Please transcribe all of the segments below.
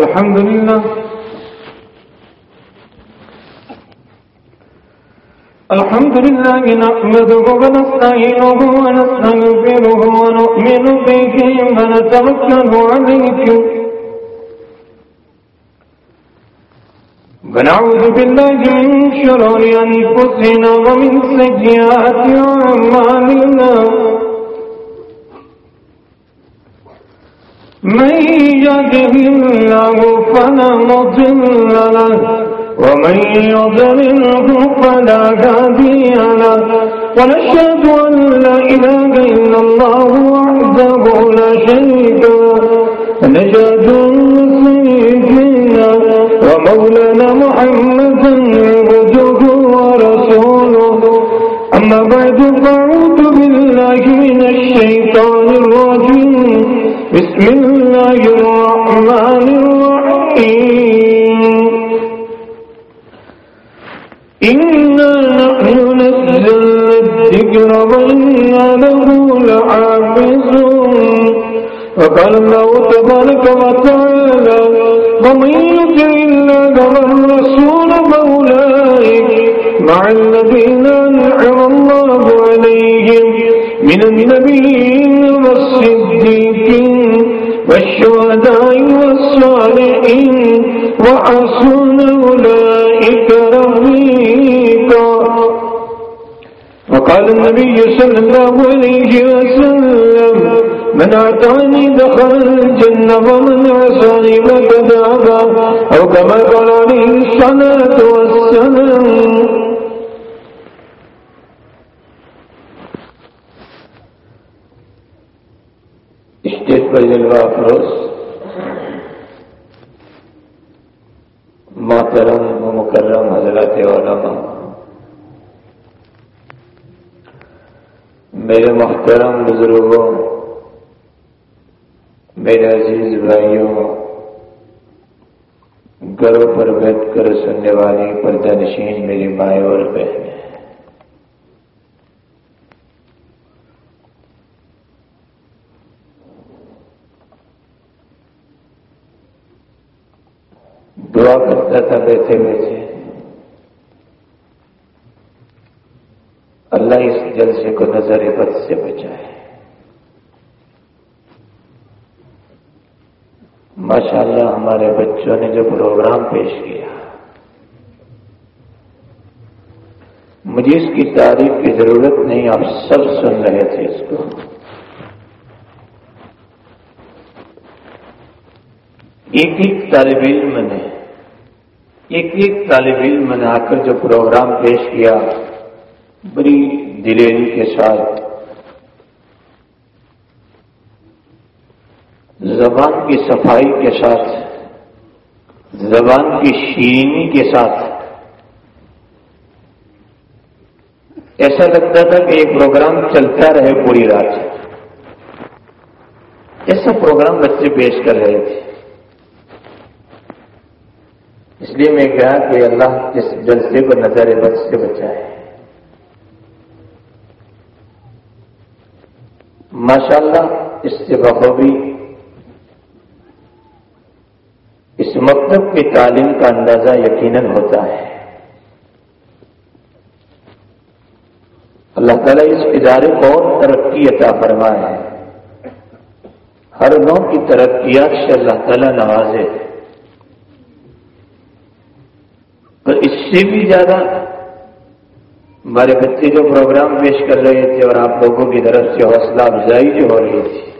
الحمد لله. الحمد لله نحمده ونستعينه ونستغفره ونؤمن به ونتوكل عليه. ونعوذ بالله من شرور أنفسنا ومن سيئات أعمالنا. الله فلا مضل له ومن يضلله فلا هادي له. ونشهد أن لا إله إلا الله وحده لا شريك له. ونشهد سيدنا ومولانا محمدا عبده ورسوله. أما بعد فأعوذ بالله من الشيطان الرجيم. بسم الله الرحمن الرحيم. إنا نحن نزلنا الذكر وإنا له لحافظون وقال الله تبارك وتعالى ومن يطع الله والرسول فأولئك مع الذين أنعم الله عليهم من النبيين والصديقين والشهداء والصالحين وحسن أولئك رفيقا. وقال النبي صلى الله عليه وسلم من أعطاني دخل الجنة ومن عصاني فقد أبى أو كما قال عليه الصلاة والسلام. اسٹیج پر جلوہ محترم و مکرم حضرات علماء میرے محترم بزرگوں میرے عزیز بھائیوں گھروں پر بیٹھ کر سننے والی پردہ نشین میری مائیں اور بہنیں دعا کرتا تھا، بیٹھے بیٹھے اللہ اس جلسے کو نظر بد سے بچائے۔ ماشاء اللہ ہمارے بچوں نے جو پروگرام پیش کیا، مجھے اس کی تعریف کی ضرورت نہیں، آپ سب سن رہے تھے اس کو۔ ایک ایک طالب علم نے ایک ایک طالب علم نے آ کر جو پروگرام پیش کیا، بڑی دلیری کے ساتھ۔ زبان کی صفائی کے ساتھ، زبان کی شیرینی کے ساتھ۔ ایسا لگتا تھا کہ یہ پروگرام چلتا رہے پوری رات۔ ایسا پروگرام بچے پیش کر رہے تھے۔ اس لیے میں کہا کہ اللہ اس جلسے کو نظر بد سے بچائے۔ ماشاء اللہ اس سے بخوبی اس مکتب کی تعلیم کا اندازہ یقیناً ہوتا ہے۔ اللہ تعالیٰ اس ادارے کو اور ترقی عطا فرمائے۔ ہر نوع کی ترقیات سے اللہ تعالیٰ نوازے۔ اور اس سے بھی زیادہ ہمارے بچے جو پروگرام پیش کر رہے تھے اور آپ لوگوں کی طرف سے حوصلہ افزائی جو ہو رہی تھی،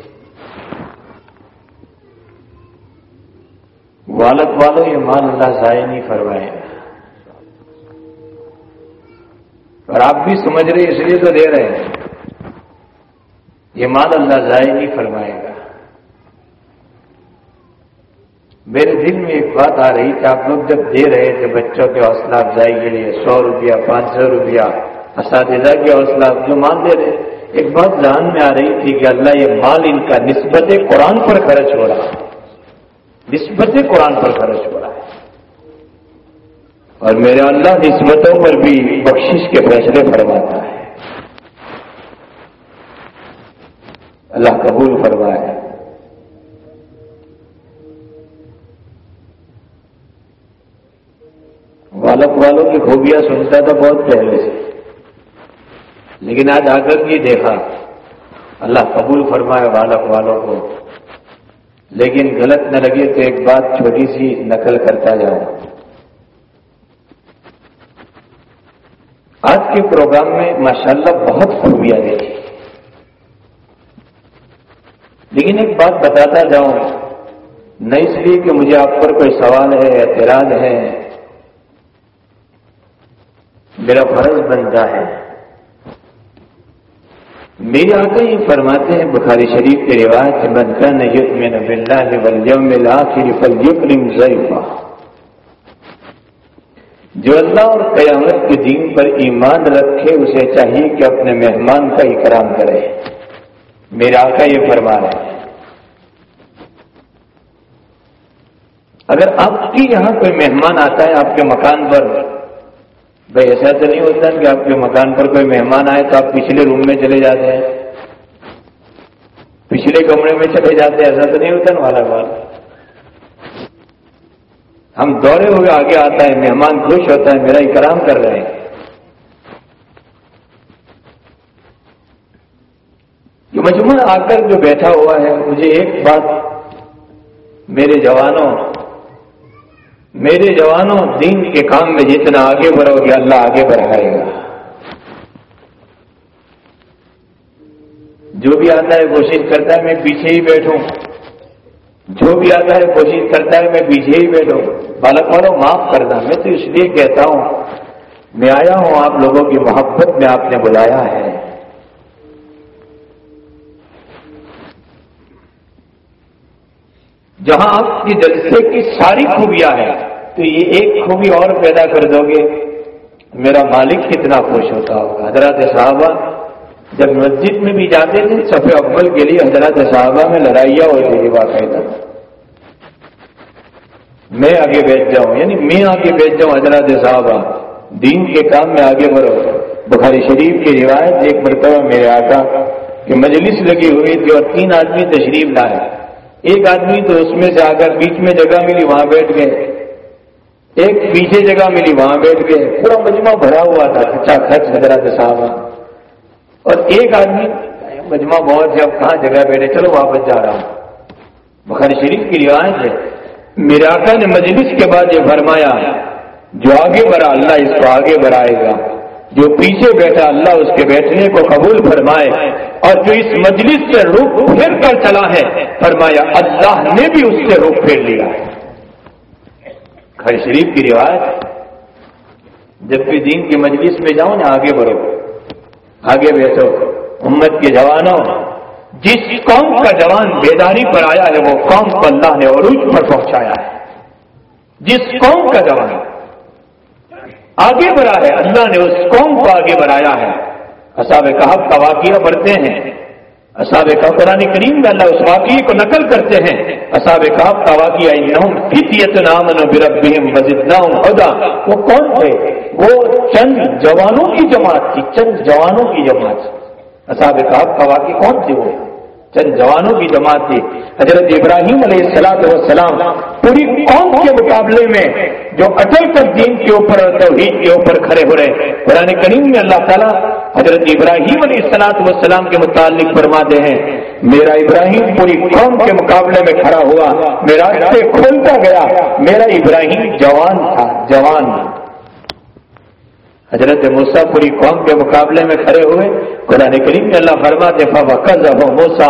والد والوں یہ مان اللہ ضائع نہیں فرمائے گا۔ اور آپ بھی سمجھ رہے اس لیے تو دے رہے ہیں۔ یہ مان اللہ ضائع نہیں فرمائے گا۔ میرے دل میں ایک بات آ رہی کہ آپ لوگ جب دے رہے تھے بچوں کے حوصلہ افزائی کے لیے سو روپیہ، پانچ سو روپیہ، اساتذہ کے حوصلہ جو مان دے رہے ایک بات ذہن میں آ رہی تھی کہ اللہ یہ مال ان کا نسبت قرآن پر خرچ ہو رہا ہے۔ نسبت قرآن پر خرچ ہو رہا ہے۔ اور میرے اللہ نسبتوں پر بھی بخشش کے فیصلے فرماتا ہے۔ اللہ قبول فرمائے۔ بالک والوں کی خوبیاں سنتا تھا بہت پہلے سے۔ لیکن آج آ کر کے دیکھا، اللہ قبول فرمائے بالک والوں کو۔ لیکن غلط نہ لگے تو ایک بات چھوٹی سی نقل کرتا جاؤں۔ آج کے پروگرام میں ماشاءاللہ بہت خوبیاں دیکھی۔ لیکن ایک بات بتاتا جاؤں، نہ اس لیے کہ مجھے آپ پر کوئی سوال ہے، اعتراض ہے۔ میرا فرض بنتا ہے۔ میرے آقا یہ فرماتے ہیں، بخاری شریف کے رواج سے بن کر نیت میں نب اللہ فل ضعیفہ جو اللہ اور قیامت کے دین پر ایمان رکھے، اسے چاہیے کہ اپنے مہمان کا اکرام کرے۔ میرا آقا یہ فرما رہے ہیں۔ اگر آپ کی یہاں کوئی مہمان آتا ہے، آپ کے مکان پر بھائی ایسا تو نہیں ہوتا کہ آپ کے مکان پر کوئی مہمان آئے تو آپ پچھلے روم میں چلے جاتے ہیں؟ پچھلے کمرے میں چلے جاتے ہیں؟ ایسا تو نہیں ہوتا نا والا بات؟ ہم دورے ہوئے آگے آتا ہے، مہمان خوش ہوتا ہے، میرا اکرام کر رہے ہیں۔ یہ مجموعہ آ کر جو بیٹھا ہوا ہے، مجھے ایک بات میرے جوانوں میرے جوانوں، دین کے کام میں جتنا آگے بڑھو گے، اللہ آگے بڑھائے گا۔ جو بھی آتا ہے، کوشش کرتا ہے، میں پیچھے ہی بیٹھوں۔ جو بھی آتا ہے، کوشش کرتا ہے، میں پیچھے ہی بیٹھوں۔ بالک والوں معاف کرنا۔ میں تو اس لیے کہتا ہوں، میں آیا ہوں آپ لوگوں کی محبت میں، آپ نے بلایا ہے۔ جہاں آپ کی جلسے کی ساری خوبیاں ہیں، تو یہ ایک خوبی اور پیدا کر دو گے۔ میرا مالک کتنا خوش ہوتا ہوگا۔ حضرات صحابہ جب مسجد میں بھی جاتے تھے سفید اکبل کے لیے حضرات صحابہ میں لڑائیاں ہوتی تھی باقاعدہ میں آگے بیٹھ جاؤں یعنی میں آگے بیٹھ جاؤں حضرات صحابہ دین کے کام میں آگے بڑھو۔ بخاری شریف کی روایت، ایک مرتبہ میرے آقا کہ مجلس لگی ہوئی تھی اور تین آدمی تشریف لائے۔ ایک آدمی تو اس میں سے آ کر بیچ میں جگہ ملی، وہاں بیٹھ گئے۔ ایک پیچھے جگہ ملی، وہاں بیٹھ گئے۔ پورا مجمع بھرا ہوا تھا اچھا خرچ حضرات صاحب اور ایک آدمی، مجمع بہت سے اب کہاں جگہ بیٹھے؟ چلو واپس جا رہا ہوں۔ بخاری شریف کی روایت ہے میرے آقا نے مجلس کے بعد یہ فرمایا، جو آگے بڑھا، اللہ اس کو آگے بڑھائے گا۔ جو پیچھے بیٹھا اللہ اس کے بیٹھنے کو قبول فرمائے اور جو اس مجلس سے روپ پھیر کر چلا ہے، فرمایا اللہ نے بھی اس سے روپ پھیر لیا۔ ہے گھر شریف کی روایت جب بھی دین کی مجلس میں جاؤ نا، آگے بڑھو۔ آگے بیٹھو۔ امت کے جوانوں، جس قوم کا جوان بیداری پر آیا ہے، وہ قوم کو اللہ نے عروج پر پہنچایا ہے۔ جس قوم کا جوان۔ آگے بڑھا ہے۔ اللہ نے اس قوم کو آگے بڑھایا ہے۔ اصاب کہب کا واقعہ پڑھتے ہیں۔ اصاب کا قرآن کریم میں اللہ اس واقعے کو نقل کرتے ہیں۔ اصاب کہب کا واقعہ نام بربیم بزدام خدا وہ کون تھے؟ وہ چند جوانوں کی جماعت تھی۔ چند جوانوں کی جماعت۔ اصاب کہب کا واقعہ کون تھے وہ؟ چند جوانوں کی جماعت تھی۔ حضرت ابراہیم علیہ السلام پوری قوم کے مقابلے میں جو اٹل کر دین کے اوپر اور توحید کے اوپر کھڑے ہو رہے قرآن کریم میں اللہ تعالیٰ حضرت ابراہیم علیہ السلاط والسلام کے متعلق فرماتے ہیں، میرا ابراہیم پوری قوم کے مقابلے میں کھڑا ہوا، میرا راستے کھولتا گیا، میرا ابراہیم جوان تھا، جوان۔ حضرت موسا پوری قوم کے مقابلے میں کھڑے ہوئے، قرآن کریم میں اللہ فرما دے ہو موسا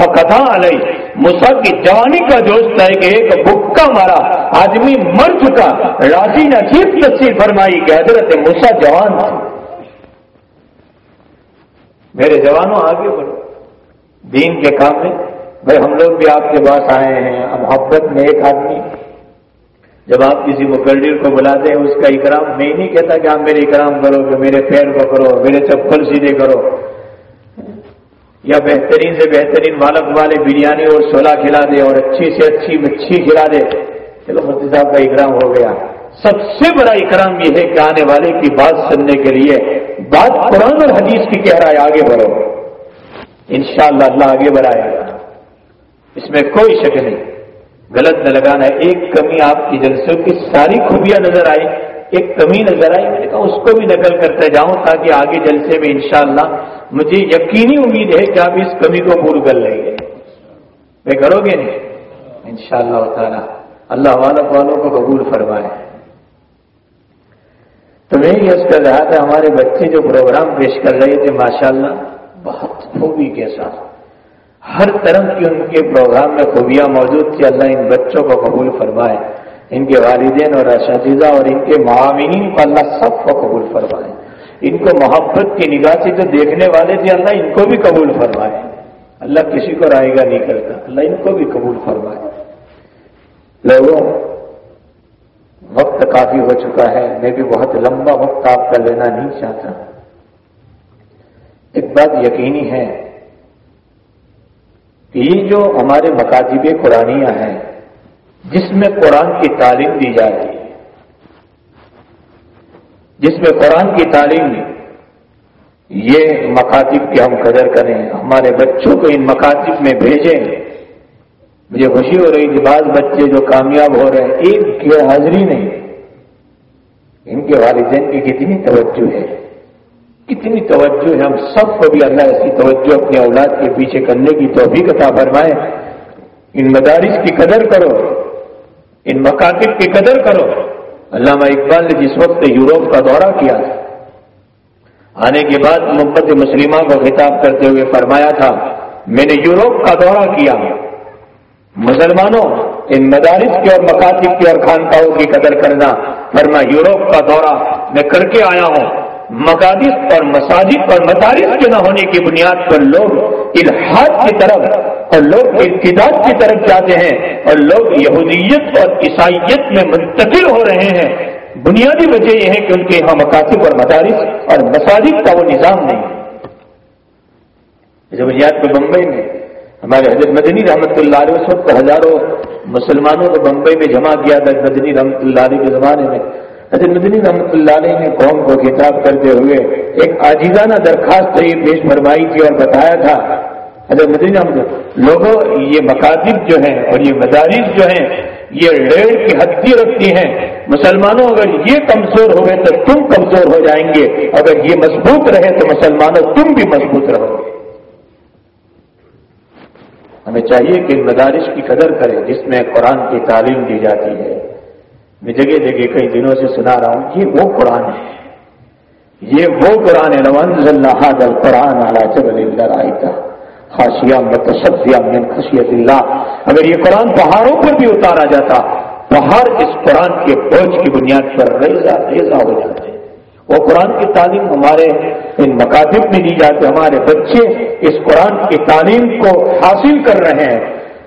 فقطا علیہ موسا کی جوانی کا جوش تھا کہ ایک بکا مارا، آدمی مر چکا۔ راضی نے عجیب تصویر فرمائی کہ حضرت موسا جوان تھا میرے جوانوں، آگے بڑھو۔ دین کے کام میں بھائی ہم لوگ بھی آپ کے پاس آئے ہیں۔ محبت میں ایک آدمی جب آپ کسی مقرر کو بلاتے ہیں اس کا اکرام، میں نہیں کہتا کہ آپ میرے اکرام کرو، کہ میرے پیر کو کرو، میرے چپل سیدھے کرو۔ یا بہترین سے بہترین بالک والے بریانی اور چھولا کھلا دے اور اچھی سے اچھی مچھی کھلا دے۔ چلو مفتی صاحب کا اکرام ہو گیا۔ سب سے بڑا اکرام یہ ہے کہ آنے والے کی بات سننے کے لیے بات قرآن اور حدیث کی کہہ رہا ہے، آگے بڑھو۔ انشاءاللہ اللہ آگے بڑھائے۔ گا اس میں کوئی شک نہیں۔ غلط نہ لگانا۔ ہے ایک کمی آپ کی جلسوں کی ساری خوبیاں نظر آئی ایک کمی نظر آئی میں نے کہا اس کو بھی نقل کرتے جاؤں تاکہ آگے جلسے میں انشاءاللہ مجھے یقینی امید ہے کہ آپ اس کمی کو پور کر لیں گے۔ میں کرو گے نہیں؟ انشاءاللہ شاء تعالیٰ۔ اللہ والوں والوں کو قبول فرمائے۔ تو میں یہ کر رہا تھا، ہمارے بچے جو پروگرام پیش کر رہے تھے، ماشاءاللہ بہت خوبی کے ساتھ۔ ہر طرح کی ان کے پروگرام میں خوبیاں موجود تھی اللہ ان بچوں کو قبول فرمائے، ان کے والدین اور اساتذہ اور ان کے معاونین کو اللہ سب کو قبول فرمائے۔ ان کو محبت کی نگاہ سے جو دیکھنے والے تھے، اللہ ان کو بھی قبول فرمائے۔ اللہ کسی کو رائے گا نہیں کرتا، اللہ ان کو بھی قبول فرمائے۔ لوگوں، وقت کافی ہو چکا ہے، میں بھی بہت لمبا وقت آپ کا لینا نہیں چاہتا۔ ایک بات یقینی ہے کہ یہ جو ہمارے مکاتب قرآنیاں ہیں، جس میں قرآن کی تعلیم دی جا رہی ہے جس میں قرآن کی تعلیم یہ مکاتب کی ہم قدر کریں، ہمارے بچوں کو ان مکاتب میں بھیجیں۔ مجھے خوشی ہو رہی تھی بعض بچے جو کامیاب ہو رہے ہیں ایک کی حاضری نہیں۔ ان کے والدین کی کتنی توجہ ہے۔ کتنی توجہ ہے۔ ہم سب کو بھی اللہ ایسی توجہ اپنے اولاد کے پیچھے کرنے کی توفیق عطا فرمائے۔ ان مدارس کی قدر کرو۔ ان مکاتب کی قدر کرو۔ علامہ اقبال نے جس وقت یوروپ کا دورہ کیا تھا آنے کے بعد محبت مسلمہ کو خطاب کرتے ہوئے فرمایا تھا، میں نے یوروپ کا دورہ کیا۔ مسلمانوں، ان مدارس کی اور مکاتب کی اور خانقاہوں کی قدر کرنا فرما یوروپ کا دورہ میں کر کے آیا ہوں۔ مقادس اور مساجد اور مدارس کے نہ ہونے کی بنیاد پر لوگ الحاظ کی طرف اور لوگ ابتداد کی طرف جاتے ہیں اور لوگ یہودیت اور عیسائیت میں منتقل ہو رہے ہیں۔ بنیادی وجہ یہ ہے کہ ان کے یہاں مکاتب اور مدارس اور مساجد کا وہ نظام نہیں۔ جب بنیاد کو بمبئی میں ہمارے حضرت مدنی رحمت اللہ علیہ اس وقت ہزاروں مسلمانوں کو بمبئی میں جمع کیا۔ تھا مدنی رحمت اللہ علیہ کے زمانے میں حضرت مدنی رحمۃ اللہ علیہ نے قوم کو خطاب کرتے ہوئے ایک عاجزانہ درخواست یہ پیش فرمائی تھی اور بتایا تھا۔ حضرت مدنی رحمت لوگوں، یہ مکاتب جو ہیں اور یہ مدارس جو ہیں، یہ ریڑھ کی ہدی رکھتی ہیں۔ مسلمانوں، اگر یہ کمزور ہوئے تو تم کمزور ہو جائیں گے۔ اگر یہ مضبوط رہے تو مسلمانوں، تم بھی مضبوط رہو گے۔ ہمیں چاہیے کہ مدارس کی قدر کریں جس میں قرآن کی تعلیم دی جاتی ہے۔ میں جگہ جگہ کئی دنوں سے سنا رہا ہوں، یہ وہ قرآن ہے۔ یہ وہ قرآن ہے نوانز اللہ قرآن اعلیٰ جب خاشیہ من خشیت اللہ اگر یہ قرآن پہاڑوں پر بھی اتارا جاتا، پہاڑ اس قرآن کے بوجھ کی بنیاد پر ریزا ریزا ہو جاتے۔ وہ قرآن کی تعلیم ہمارے ان مکاتب میں دی جاتی، ہمارے بچے اس قرآن کی تعلیم کو حاصل کر رہے ہیں،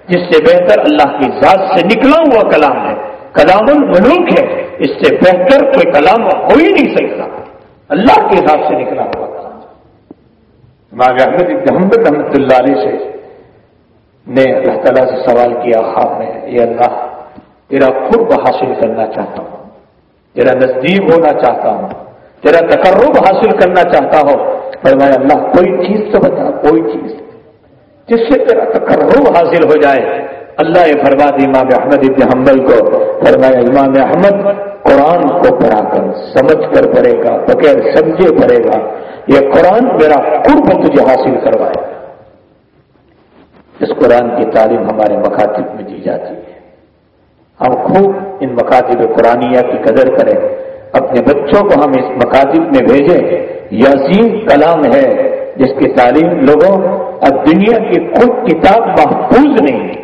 جس سے بہتر اللہ کی ذات سے نکلا ہوا کلام ہے۔ کلام الملوک ہے۔ اس سے بہتر کوئی کلام ہو ہی نہیں سکتا اللہ کے حساب سے نکلا ہوا کلام۔ احمد محمد رحمت اللہ علیہ سے نے اللہ تعالیٰ سے سوال کیا خواب میں یہ اللہ، تیرا قرب حاصل کرنا چاہتا ہوں۔ تیرا نزدیک ہونا چاہتا ہوں۔ تیرا تقرب حاصل کرنا چاہتا ہوں۔ فرمایا، اللہ، کوئی چیز تو بتا، کوئی چیز۔ جس سے تیرا تقرب حاصل ہو جائے اللہ یہ فرما دی، امام احمد ابن حنبل کو، فرمایا، امام احمد، قرآن کو پڑھا کر، سمجھ کر پڑھے گا، بغیر سمجھے پڑھے گا، یہ قرآن میرا قرب تجھے حاصل کروائے اس قرآن کی تعلیم ہمارے مکاتب میں دی جاتی ہے۔ ہم خوب ان مکاتب قرآنیہ کی قدر کریں۔ اپنے بچوں کو ہم اس مکاتب میں بھیجیں۔ یہ عظیم کلام ہے جس کی تعلیم لوگوں اب دنیا کی خود کتاب محفوظ نہیں ہے۔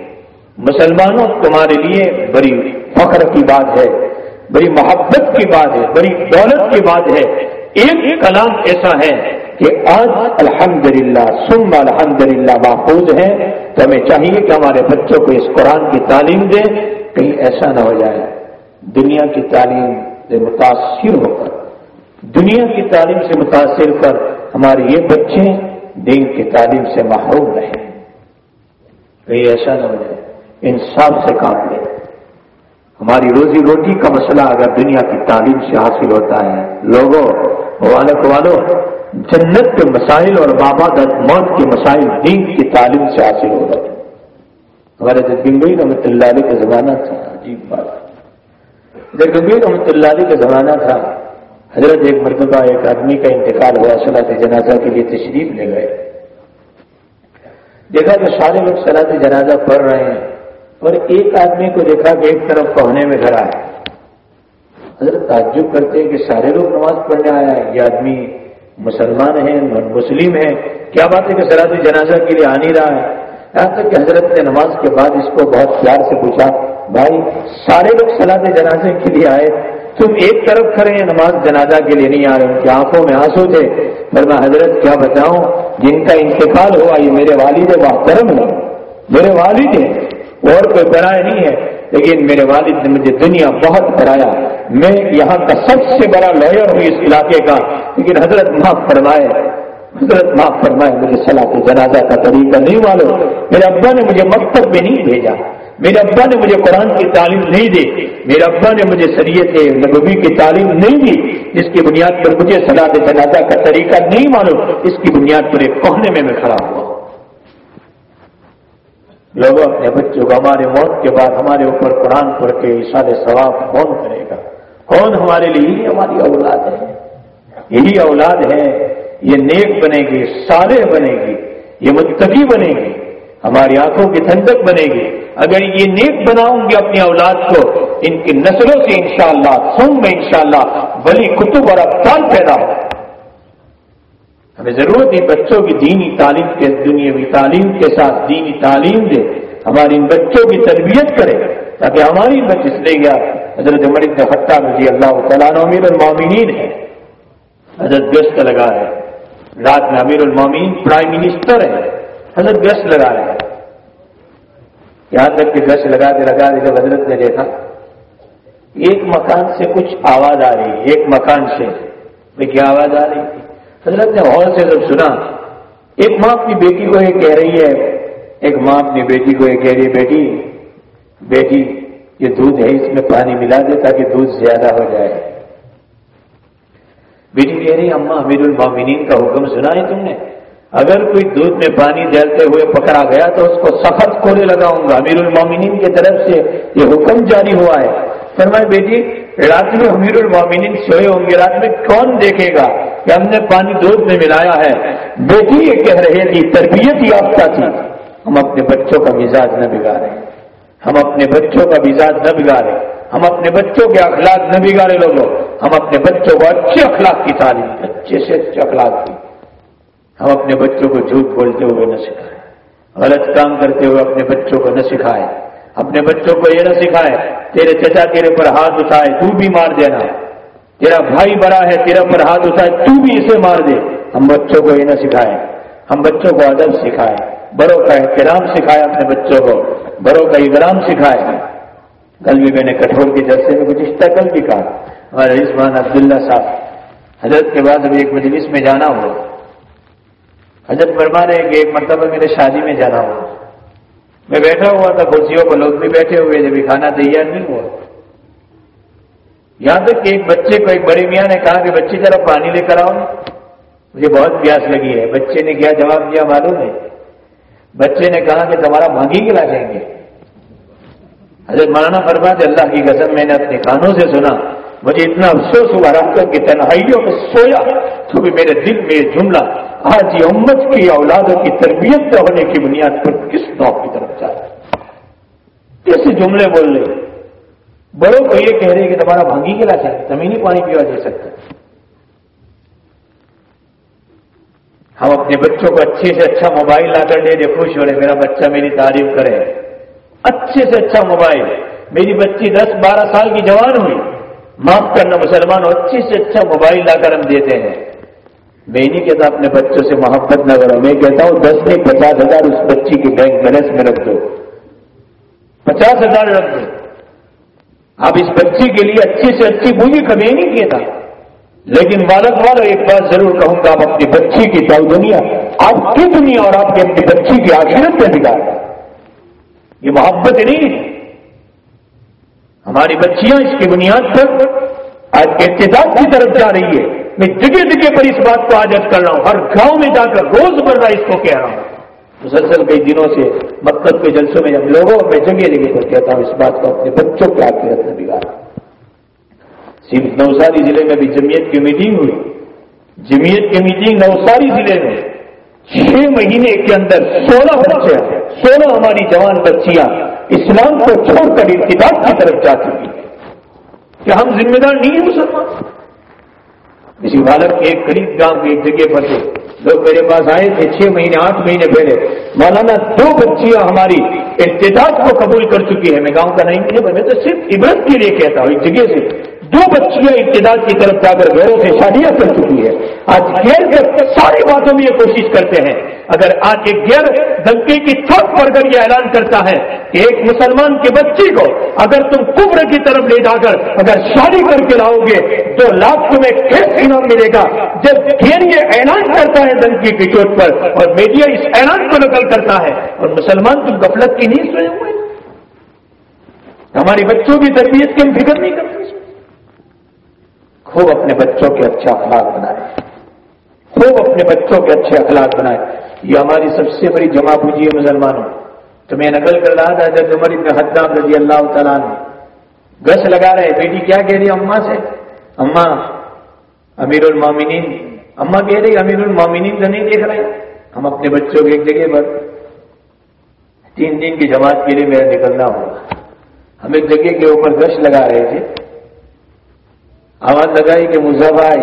مسلمانوں تمہارے لیے بڑی فخر کی بات ہے، بڑی محبت کی بات ہے، بڑی دولت کی بات ہے۔ ایک کلام ایسا ہے کہ آج الحمدللہ للہ الحمدللہ محفوظ ہے۔ تو ہمیں چاہیے کہ ہمارے بچوں کو اس قرآن کی تعلیم دیں، کہیں ایسا نہ ہو جائے۔ دنیا کی تعلیم سے متاثر ہو کر، دنیا کی تعلیم سے متاثر کر ہمارے یہ بچے دین کی تعلیم سے محروم رہیں۔ کہیں ایسا نہ ہو جائے۔ انصاف سے کام لیں ہماری روزی روٹی کا مسئلہ اگر دنیا کی تعلیم سے حاصل ہوتا ہے، لوگوں والوں جنت کے مسائل اور بابا درد موت کے مسائل دین کی تعلیم سے حاصل ہو رہے ہمارے بمبئی رحمت اللہ علیہ کا زمانہ تھا۔ عجیب بات۔ کبیر رحمۃ اللہ علیہ کا زمانہ تھا۔ حضرت ایک مرتبہ ایک آدمی کا انتقال ہوا صلاح جنازہ کے لیے تشریف لے گئے۔ دیکھا کہ سارے لوگ صلاح جنازہ پڑھ رہے ہیں۔ اور ایک آدمی کو دیکھا کہ ایک طرف کونے میں کھڑا ہے۔ حضرت تعجب کرتے ہیں کہ سارے لوگ نماز پڑھنے آیا ہے۔ یہ آدمی مسلمان ہیں مسلم ہیں کیا بات ہے کہ سرحد جنازہ کے لیے آ نہیں رہا ہے؟ یہاں تک کہ حضرت نے نماز کے بعد اس کو بہت پیار سے پوچھا، بھائی، سارے لوگ سلاد جنازے کے لیے آئے، تم ایک طرف کھڑے ہیں، نماز جنازہ کے لیے نہیں آ رہے، ان کی آنکھوں میں آنسو تھے۔ پر میں حضرت کیا بتاؤں، جن کا انتقال ہوا، یہ میرے والد محترم ہے میرے والد ہیں۔ اور کوئی برائے نہیں ہے، لیکن میرے والد نے مجھے دنیا بہت کرایا میں یہاں کا سب سے بڑا لائر ہوں اس علاقے کا۔ لیکن حضرت معاف فرمائے، حضرت معاف فرمائے، مجھے صلاح جنازہ کا طریقہ نہیں معلوم۔ میرے ابا نے مجھے مکتب میں نہیں بھیجا۔ میرے ابا نے مجھے قرآن کی تعلیم نہیں دی۔ میرے ابا نے مجھے شریعت نبوی کی تعلیم نہیں دی۔ جس کی بنیاد پر مجھے سلاد جنازہ کا طریقہ نہیں معلوم، اس کی بنیاد پر ایک کوہنے میں میں کھڑا ہوا۔ لوگوں اپنے بچوں کو ہمارے موت کے بعد ہمارے اوپر قرآن پڑھ کے اشارے ثواب کون کرے گا؟ کون ہمارے لیے ہی ہماری اولاد ہے؟ یہی اولاد ہے، یہ نیک بنے گی صالح بنے گی، یہ متقی بنے گی، ہماری آنکھوں کی ٹھنڈک بنے گی۔ اگر یہ نیک بناؤں گے اپنی اولاد کو، ان کی نسلوں سے انشاءاللہ سن میں انشاءاللہ بلی کتب اور ابتال پیدا ہو ہمیں ضرورت ہے بچوں کی دینی تعلیم کے دنیاوی تعلیم کے ساتھ دینی تعلیم دے، ہماری ان بچوں کی تربیت کرے تاکہ ہماری بچ اس لے گیا حضرت مرد حتہ رضی اللہ تعالیٰ امیر المومنین ہے حضرت گشت لگا ہے۔ رات میں امیر المومنین پرائم منسٹر ہے حضرت گشت لگا رہے ہیں یہاں تک کہ گش لگا کے لگا دے جب حضرت نے دیکھا۔ ایک مکان سے کچھ آواز آ رہی ایک مکان سے۔ کیا آواز آ رہی تھی حضرت نے ہال سے جب سنا، ایک ماں اپنی بیٹی کو یہ کہہ رہی ہے، ایک ماں اپنی بیٹی کو یہ کہہ رہی ہے، بیٹی بیٹی، یہ دودھ ہے، اس میں پانی ملا دے تاکہ دودھ زیادہ ہو جائے۔ بیٹی کہہ رہی اماں، امیر المومنین کا حکم سنا ہے تم نے۔ اگر کوئی دودھ میں پانی ڈالتے ہوئے پکڑا گیا تو اس کو سخت کوڑے لگاؤں گا۔ امیر المومنین کی طرف سے یہ حکم جاری ہوا ہے۔ فرمائے، بیٹی رات میں امیر المومنین سوئے ہوں گے، رات میں کون دیکھے گا کہ ہم نے پانی دودھ میں ملایا ہے؟ بیٹی یہ کہہ رہے تھی تربیت یافتہ تھی۔ ہم اپنے بچوں کا مزاج نہ بگاڑے ہم اپنے بچوں کا مزاج نہ بگاڑے ہم اپنے بچوں کے اخلاق نہ بگاڑے لوگوں۔ ہم اپنے بچوں کو اچھے اخلاق کی تعلیم اچھے سے اچھے اخلاق کی۔ ہم اپنے بچوں کو جھوٹ بولتے ہوئے نہ سکھائیں۔ غلط کام کرتے ہوئے اپنے بچوں کو نہ سکھائے اپنے بچوں کو یہ نہ سکھائے، تیرے چچا تیرے پر ہاتھ اٹھائے، تو بھی مار دینا۔ تیرا بھائی بڑا ہے تیرا پر ہاتھ اٹھائے، تو بھی اسے مار دے۔ ہم بچوں کو یہ نہ سکھائے، ہم بچوں کو ادب سکھائے۔ بڑوں کا احترام سکھائے اپنے بچوں کو، بڑوں کا احترام سکھائے۔ کل بھی میں نے کٹور کے جلسے میں گزشتہ کل بھی کہا۔ ہمارے رضوان عبداللہ صاحب، حضرت کے بعد ابھی ایک مجلس میں جانا ہو۔ حضرت فرما رہے کہ ایک مرتبہ میرے شادی میں جانا ہوا میں بیٹھا ہوا تھا، کرسیوں پر لوگ بھی بیٹھے ہوئے، جب کھانا تیار نہیں ہوا۔ یہاں تک کہ ایک بچے کو ایک بڑے میاں نے کہا کہ بچی ذرا پانی لے کر آؤ مجھے بہت پیاس لگی ہے۔ بچے نے کیا جواب دیا؟ معلوم ہے۔ بچے نے کہا کہ تمہارا بھاگی کلا جائیں گے۔ حضرت مولانا فرما اللہ کی قسم، میں نے اپنے کانوں سے سنا۔ مجھے اتنا افسوس ہوا، رات کر کے تنہائیوں میں سویا تو بھی میرے دل میں یہ جملہ آج یہ امت کی اولادوں کی تربیت کا ہونے کی بنیاد پر کس نو کی طرف جا جائے کیسے جملے بول رہے بڑوں کو یہ کہہ رہے کہ تمہارا بھنگی کے لاچ زمینی پانی پیوا دے سکتے ہم اپنے بچوں کو اچھے سے اچھا موبائل لا کر دے دے، خوش ہو رہے، میرا بچہ میری تعریف کرے۔ اچھے سے اچھا موبائل۔ میری بچی دس بارہ سال کی جوان ہوئی۔ معاف کرنا، مسلمانوں، اچھے سے اچھا موبائل لا کر ہم دیتے ہیں۔ میں نہیں کہتا اپنے بچوں سے محبت نہ کرو۔ میں کہتا ہوں، دس نہیں، پچاس ہزار اس بچی کی بینک بیلنس میں رکھ دو۔ پچاس ہزار رکھ دو۔ آپ اس بچی کے لیے اچھی سے اچھی بولی کبھی نہیں کہتا لیکن والد والوں ایک بات ضرور کہوں گا، آپ اپنی بچی کی چاؤ دنیا۔ آپ کی دنیا اور آپ کی اپنی بچی کی آخرت میں دکھا یہ محبت نہیں۔ ہماری بچیاں اس کی بنیاد پر آج کے اقتدار کی طرف جا رہی ہے۔ میں جگہ جگہ پر اس بات کو عادت کر رہا ہوں، ہر گاؤں میں جا کر روز مرہ اس کو کہہ رہا ہوں۔ مسلسل کئی دنوں سے مقصد کے جلسوں میں جب لوگوں میں جگہ جگہ پر کہتا ہوں، اس بات کو اپنے بچوں کے آپ میں بگاڑ۔ صرف نوساری ضلع میں بھی جمعیت کی میٹنگ ہوئی۔ جمعیت کی میٹنگ نوساری ضلع میں چھ مہینے کے اندر سولہ بچے، سولہ ہماری جوان بچیاں اسلام کو چھوڑ کر ارتباط کی طرف جا چکی ہیں۔ کیا ہم ذمہ دار نہیں ہیں مسلمان؟ اسی بالک کے ایک قریب گاؤں کی ایک جگہ پر تھے لوگ میرے پاس آئے تھے، چھ مہینے، آٹھ مہینے پہلے، مولانا دو بچیاں ہماری احتجاج کو قبول کر چکی ہے میں گاؤں کا نہیں میں تو صرف عبرت کے لیے کہتا ہوں، ایک جگہ سے۔ دو بچیاں ابتداد کی طرف جا کر گھروں سے شادیاں کر چکی ہے آج غیر کر ساری باتوں میں یہ کوشش کرتے ہیں۔ اگر آج ایک غیر دھمکی کی تھوک پر کر یہ اعلان کرتا ہے کہ ایک مسلمان کی بچی کو اگر تم کبر کی طرف لے جا کر اگر شادی کر کے لاؤ گے تو لاکھ تمہیں کیس انعام ملے گا۔ جب پھر یہ اعلان کرتا ہے دھمکی کی چوٹ پر اور میڈیا اس اعلان کو نقل کرتا ہے اور مسلمان تم غفلت کی نہیں سوئے ہوئے۔ ہماری بچوں کی تربیت کی ہم فکر نہیں کرتے۔ خوب اپنے بچوں کے اچھے اخلاق بنائے۔ خوب اپنے بچوں کے اچھے اخلاق بنائے۔ یہ ہماری سب سے بڑی جمع پوجی ہے مسلمانوں۔ تو میں نقل کر رہا تھا جب عمر ابن حدام رضی اللہ تعالیٰ نے گش لگا رہے بیٹی کیا کہہ رہی اماں سے۔ اماں امیر المومنین اماں کہہ رہی امیر المومنین تو نہیں دیکھ رہے۔ ہم اپنے بچوں کے ایک جگہ پر تین دن کی جماعت کے لیے میرا نکلنا ہوگا۔ ہم ایک جگہ کے اوپر گش لگا رہے تھے۔ آواز لگائی کہ بھائی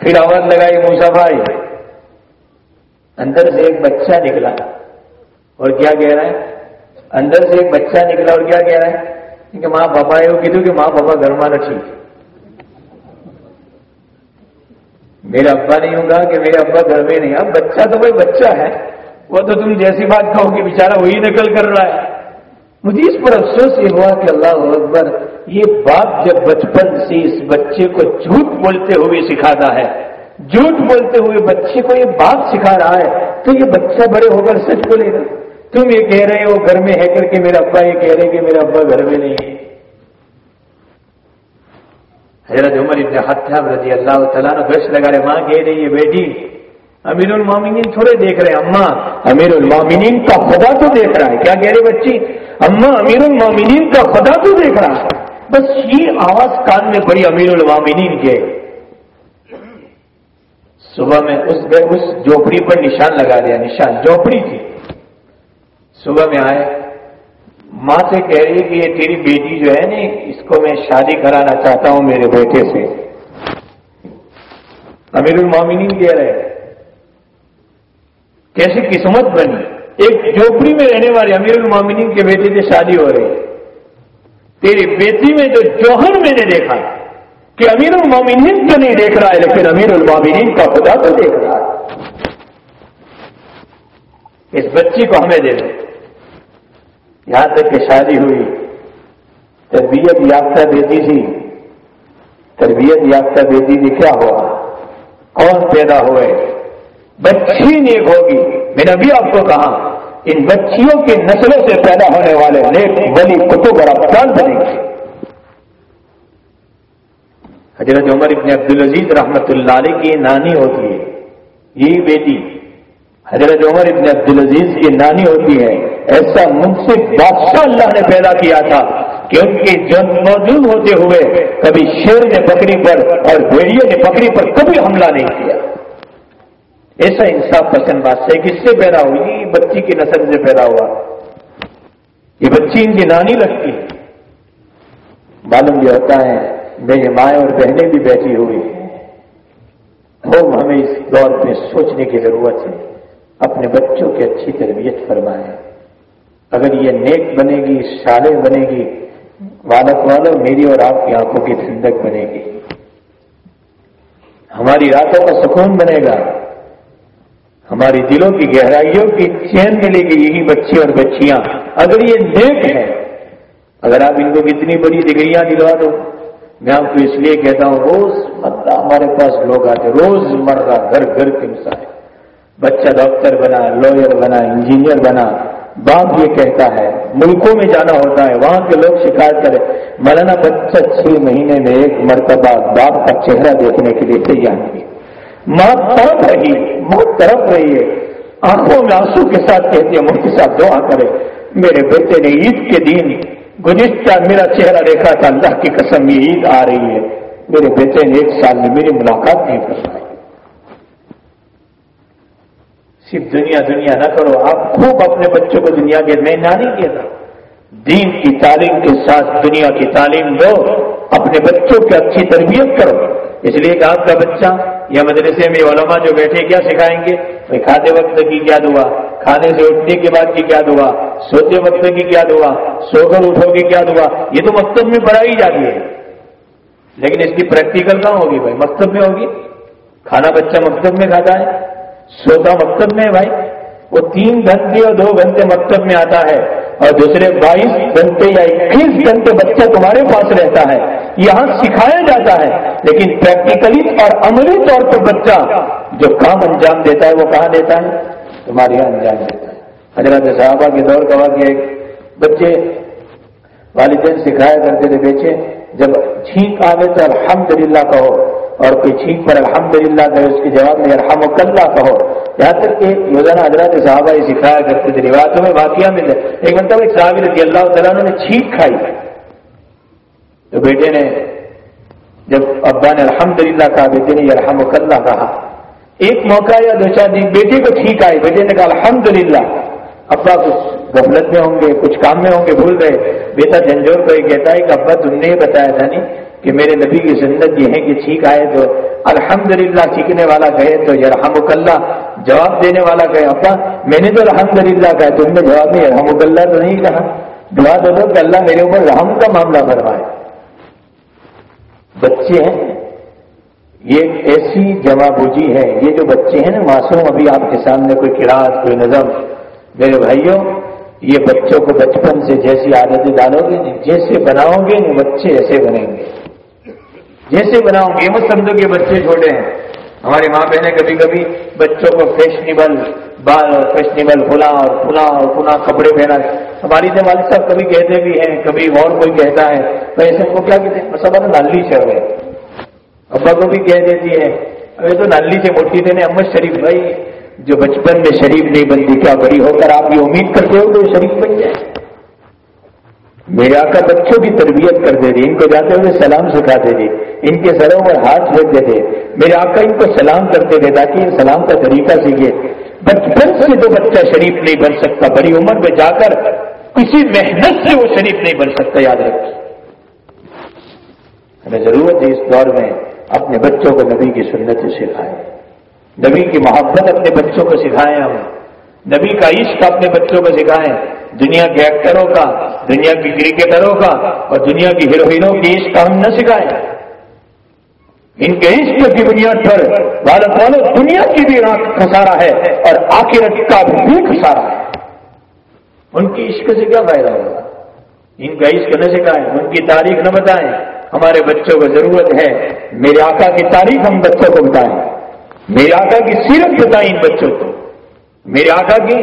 پھر آواز لگائی بھائی اندر سے ایک بچہ نکلا۔ اور کیا کہہ رہا ہے؟ اندر سے ایک بچہ نکلا اور کیا کہہ رہا ہے؟ کہ ماں پاپا یہ کہہ دوں کہ ماں پاپا گھر مانا ٹھیک میرا ابا نہیں ہوگا کہ میرے ابا گھر میں نہیں۔ اب بچہ تو بھائی بچہ ہے۔ وہ تو تم جیسی بات کہو کہ بےچارا وہی نکل کر رہا ہے۔ مجھے اس پر افسوس یہ ہوا کہ اللہ اکبر یہ باپ جب بچپن سے اس بچے کو جھوٹ بولتے ہوئے سکھاتا ہے، جھوٹ بولتے ہوئے بچے کو یہ باپ سکھا رہا ہے، تو یہ بچہ بڑے ہو کر سچ بولے گا۔ تم یہ کہہ رہے ہو گھر میں ہے کر کے میرا ابا، یہ کہہ رہے کہ میرا ابا گھر میں نہیں ہے۔ حضرت عمر ابن حتیاب رضی اللہ تعالیٰ نے گش لگا رہے ماں کہہ رہی ہے بیٹی، امیر المومنین تھوڑے دیکھ رہے ہیں۔ اماں، امیر المومنین کا خدا تو دیکھ رہا ہے۔ کیا کہہ رہے بچی؟ اماں، امیر المومنین کا خدا تو دیکھ رہا ہے۔ بس یہ آواز کان میں پڑی امیر المامنین کے۔ صبح میں اس اس جھوپڑی پر نشان لگا لیا، نشان، جھوپڑی تھی۔ صبح میں آئے۔ ماں سے کہہ رہی کہ یہ تیری بیٹی جو ہے نا، اس کو میں شادی کرانا چاہتا ہوں میرے بیٹے سے۔ امیر المامنین کہہ رہے کیسی قسمت بنی؟ ایک جھوپڑی میں رہنے والے امیر المامنین کے بیٹے سے شادی ہو رہی۔ تیری بیٹی میں جو جوہر میں نے دیکھا کہ امیر المومنین تو نہیں دیکھ رہا ہے، لیکن امیر المومنین کا خدا تو دیکھ رہا ہے۔ اس بچی کو ہمیں دے دو۔ یہاں تک کہ شادی ہوئی، تربیت یافتہ بیٹی تھی۔ تربیت یافتہ بیٹی تھی کیا ہوا؟ کون پیدا ہوئے؟ بچی نیک ہوگی۔ میں نے ابھی آپ کو کہا ان بچیوں کی نسلوں سے پیدا ہونے والے نیک ولی کتب اور افغان بنے گے حضرت عمر ابن عبد العزیز رحمت اللہ علیہ کی نانی ہوتی ہے۔ یہی بیٹی حضرت عمر ابن عبد العزیز کی نانی ہوتی ہے۔ ایسا منصف بادشاہ اللہ نے پیدا کیا تھا کہ ان کے جن موجود ہوتے ہوئے کبھی شیر نے بکری پر اور بھیڑیوں نے بکری پر کبھی حملہ نہیں کیا۔ ایسا انصاف پسند بات سے کس سے پیدا ہوئی بچی کی نسل سے پیدا ہوا۔ یہ بچی ان کی نانی لگتی معلوم یہ ہوتا ہے، میرے مائیں اور بہنیں بھی بیٹھی ہوئی ہمیں اس دور میں سوچنے کی ضرورت ہے۔ اپنے بچوں کی اچھی تربیت فرمائیں۔ اگر یہ نیک بنے گی شالے بنے گی، والد والو میری اور آپ کی آنکھوں کی ٹھنڈک بنے گی۔ ہماری راتوں کا سکون بنے گا۔ ہماری دلوں کی گہرائیوں کی چین ملے گی یہی بچے اور بچیاں۔ اگر یہ نیک ہے اگر آپ ان کو کتنی بڑی ڈگریاں دلوا دو، میں آپ کو اس لیے کہتا ہوں، روز مرہ ہمارے پاس لوگ آتے، روز مرہ گھر گھر کے مسائل بچہ ڈاکٹر بنا، لوئر بنا، انجینئر بنا، باپ یہ کہتا ہے، ملکوں میں جانا ہوتا ہے، وہاں کے لوگ شکایت کرے مولانا بچہ چھ مہینے میں ایک مرتبہ باپ کا چہرہ دیکھنے کے لیے تیار نہیں۔ ماں تڑپ رہی بہت تڑپ رہی ہے۔ آنکھوں میں آنسو کے ساتھ کہتی ہے مفتی صاحب دعا کرے۔ میرے بیٹے نے عید کے دن گزشتہ میرا چہرہ دیکھا تھا، اللہ کی قسم یہ عید آ رہی ہے۔ میرے بیٹے نے ایک سال میں میری ملاقات نہیں کر پائی صرف دنیا دنیا نہ کرو، آپ خوب اپنے بچوں کو دنیا کے میں نہ نہیں کیا تھا دین کی تعلیم کے ساتھ دنیا کی تعلیم دو۔ اپنے بچوں کی اچھی تربیت کرو۔ اس لیے کہ آپ کا بچہ یا مدرسے میں علماء جو بیٹھے کیا سکھائیں گے؟ بھائی کھاتے وقت کی کیا دعا؟ کھانے سے اٹھنے کے بعد کی کیا دعا؟ سوتے وقت کی کیا دعا؟ سو کر اٹھو گے کیا دعا؟ یہ تو مکتب میں پڑھائی جاتی ہے۔ لیکن اس کی پریکٹیکل کہاں ہوگی بھائی؟ مکتب میں ہوگی۔ کھانا بچہ مکتب میں کھاتا ہے۔ سوتا مکتب میں بھائی۔ وہ تین گھنٹے اور دو گھنٹے مکتب میں آتا ہے اور دوسرے بائیس گھنٹے یا اکیس گھنٹے بچہ تمہارے پاس رہتا ہے۔ یہاں سکھایا جاتا ہے، لیکن پریکٹیکلی اور عملی طور پر بچہ جو کام انجام دیتا ہے وہ کہاں دیتا ہے؟ تمہارے یہاں انجام دیتا ہے۔ حضرت صحابہ کے دور کا واقعہ ایک بچے والدین سکھایا کرتے تھے، بیچے، جب چھینک آگے تو الحمد للہ کہو اور کوئی چھینک پر الحمد للہ اس کے جواب میں الحم کلّہ کہو۔ یہاں تک کہ روزانہ حضرات صحابہ یہ سکھایا کرتے تھے روایتوں میں واقعہ مل ایک مطلب ایک صحابی رضی اللہ تعالیٰ نے چھینک کھائی۔ تو بیٹے نے جب ابا نے الحمد للہ کہا، بیٹے نے یہ الحم کہا۔ ایک موقع یا دو چار دن بیٹے کو ٹھیک آئی بیٹے نے کہا الحمد للہ ابا کچھ غفلت میں ہوں گے، کچھ کام میں ہوں گے، بھول گئے۔ بیٹا جھنجھوڑ کو یہ کہتا ہے کہ ابا، تم نے یہ بتایا تھا نہیں کہ میرے نبی کی زندت یہ ہے کہ ٹھیک آئے تو الحمدللہ للہ والا کہے تو یرحم اللہ۔ جواب دینے والا کہے ابا میں نے تو الحمد للہ کہا، تم نے جواب نہیں، رحم اللہ تو نہیں کہا۔ دعا دو کہ اللہ میرے اوپر رحم کا معاملہ فرمائے۔ بچے ہیں۔ یہ ایسی جمع بوجھی ہے، یہ جو بچے ہیں نا، معصوم ابھی آپ کے سامنے کوئی کراس، کوئی نظم۔ میرے بھائیوں، یہ بچوں کو بچپن سے جیسی عادتیں ڈالو گے جیسے بناؤ گے بچے ایسے بنیں گے۔ جیسے بناؤ گے مت سمجھو کہ بچے چھوٹے ہیں۔ ہماری ماں بہنیں کبھی کبھی بچوں کو فیشنیبل بال فیشنیبل پھلا اور پھلا اور پھلا کپڑے پہنا ہماری سے والد صاحب کبھی کہتے بھی ہیں، کبھی اور کوئی کہتا ہے، تو ایسے کو کیا کہتے ہیں؟ سب نالی سے گئے ابا کو بھی کہہ دیتی ہے ابھی تو نالی سے موٹی دینے احمد شریف بھائی، جو بچپن میں شریف نہیں بنتی، کیا بڑی ہو کر آپ یہ امید کرتے ہو کہ شریف بن جائے؟ میرے آقا بچوں کی تربیت کرتے تھے، ان کو جاتے ہوئے سلام سکھاتے تھے، ان کے سروں پر ہاتھ پھینکتے تھے۔ میرے آقا ان کو سلام کرتے تھے تاکہ ان سلام کا طریقہ سیکھے۔ بچپن سے تو بچہ شریف نہیں بن سکتا، بڑی عمر میں جا کر کسی محنت سے وہ شریف نہیں بن سکتا، یاد رکھے ہمیں ضرورت ہے اس دور میں اپنے بچوں کو نبی کی سنت سکھائیں۔ نبی کی محبت اپنے بچوں کو سکھائیں ہم۔ نبی کا عشق اپنے بچوں کو سکھائیں۔ دنیا کے ایکٹروں کا، دنیا کی کرکٹروں کا اور دنیا کی ہیروئنوں کی عشق ہم نہ سکھائیں۔ ان کے عشق کی بنیاد پر بھارت والوں دنیا کی بھی خسارا ہے اور آخرت کا بھی خسارا ہے۔ ان کی عشق سے کیا فائدہ ہوگا؟ ان کا عشق نہ سکھائیں، ان کی تاریخ نہ بتائیں۔ ہمارے بچوں کو ضرورت ہے، میرے آقا کی تاریخ ہم بچوں کو بتائیں۔ میرے آقا کی سیرت بتائیں ان بچوں کو۔ میرے آقا کی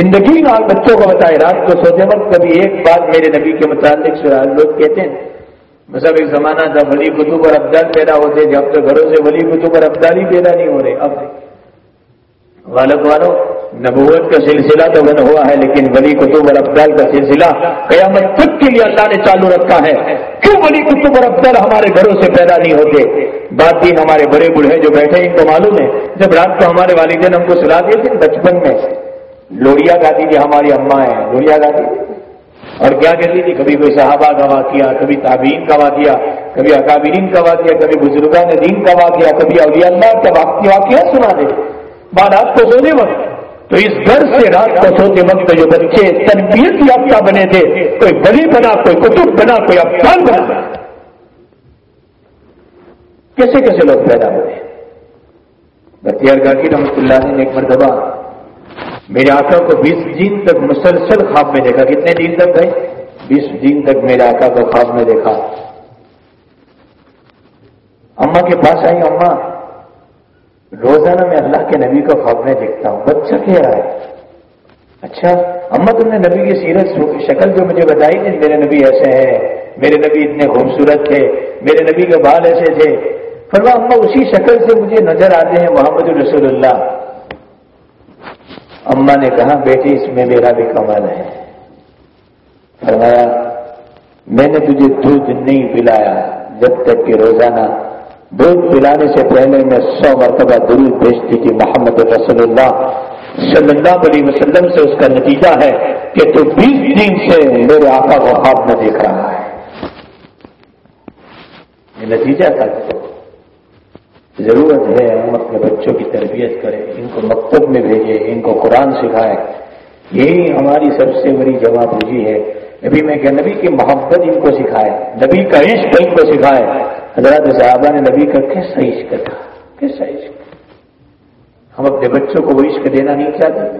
زندگی نال بچوں کو بتائے، رات کو سوتے وقت کبھی ایک بات میرے نبی کے متعلق لوگ کہتے ہیں۔ مطلب ایک زمانہ تھا، ولی کتب اور ابدال پیدا ہوتے تھے۔ اب تو گھروں سے ولی کتب اور ابدال ہی پیدا نہیں ہو رہے، اب۔ والد والوں نبوت کا سلسلہ تو بن ہوا ہے، لیکن ولی کتب اور ابدال کا سلسلہ قیامت تک کے لیے اللہ نے چالو رکھا ہے۔ کیوں ولی کتب اور ابدال ہمارے گھروں سے پیدا نہیں ہوتے؟ بات دین ہمارے بڑے بوڑھے جو بیٹھے ان کو معلوم ہے۔ جب رات کو ہمارے والدین ہم کو سلا دیے تھے بچپن میں، لوڑیا گاتی تھی ہماری اما ہے لوڑیا گاتی اور کیا کہتی تھی؟ کبھی کوئی صحابہ کا واقعہ کبھی تابعین کا واقعہ کبھی اکابرین کا واقعہ کبھی بزرگان دین کا واقعہ کبھی اولیاء اللہ کا واقعہ سنا دے۔ بعد رات کو سونے وقت تو اس گھر سے رات کو سوتے وقت جو بچے تربیت یافتہ بنے تھے، کوئی بلی بنا، کوئی کتب بنا، کوئی افغان بنا۔ کیسے کیسے لوگ پیدا ہوئے؟ بختیار گاکی رحمت اللہ نے ایک مرتبہ میرے آقا کو بیس دن تک مسلسل خواب میں دیکھا۔ کتنے دن تک گئے بیس دن تک میرے آقا کو خواب میں دیکھا۔ اما کے پاس آئی اما روزانہ میں اللہ کے نبی کو خواب میں دیکھتا ہوں۔ بچہ کہہ رہا ہے۔ اچھا اما تم نے نبی کی سیرت شکل جو مجھے بتائی تھی، میرے نبی ایسے ہیں، میرے نبی اتنے خوبصورت تھے، میرے نبی کے بال ایسے تھے۔ فرما، اما اسی شکل سے مجھے نظر آتے ہیں، محمد رسول اللہ۔ اما نے کہا، بیٹی، اس میں میرا بھی کمال ہے۔ فرمایا، میں نے تجھے دودھ نہیں پلایا جب تک کہ روزانہ دودھ پلانے سے پہلے میں سو مرتبہ درود بھیجتی تھی محمد رسول اللہ صلی اللہ علیہ وسلم سے اس کا نتیجہ ہے کہ تو بیس دن سے میرے آقا کو خواب میں دیکھ رہا ہے۔ یہ نتیجہ تھا ضرورت ہے ہم اپنے بچوں کی تربیت کریں ان کو مکتب میں بھیجیں ان کو قرآن سکھائیں یہی ہماری سب سے بڑی جواب روجی ہے۔ ابھی میں کہ نبی کی محبت ان کو سکھائے، نبی کا عشق ان کو سکھائے۔ حضرات صحابہ نے نبی کا کیسا عشق تھا کیسا عشق؟ ہم اپنے بچوں کو وہ عشق دینا نہیں چاہتے۔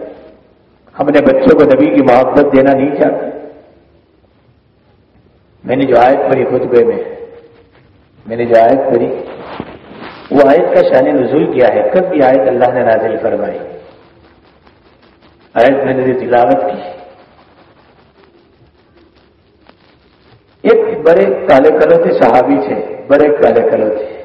ہم اپنے بچوں کو نبی کی محبت دینا نہیں چاہتے۔ میں نے جو آیت پڑھی خطبے میں میں نے جو آیت پڑھی، وہ آیت کا شان نزول کیا ہے۔ کب بھی آیت اللہ نے نازل فرمائی۔ آیت میں نے جو تلاوت کی۔ ایک بڑے کالے کلو کے صحابی تھے، بڑے کالے کلو تھے۔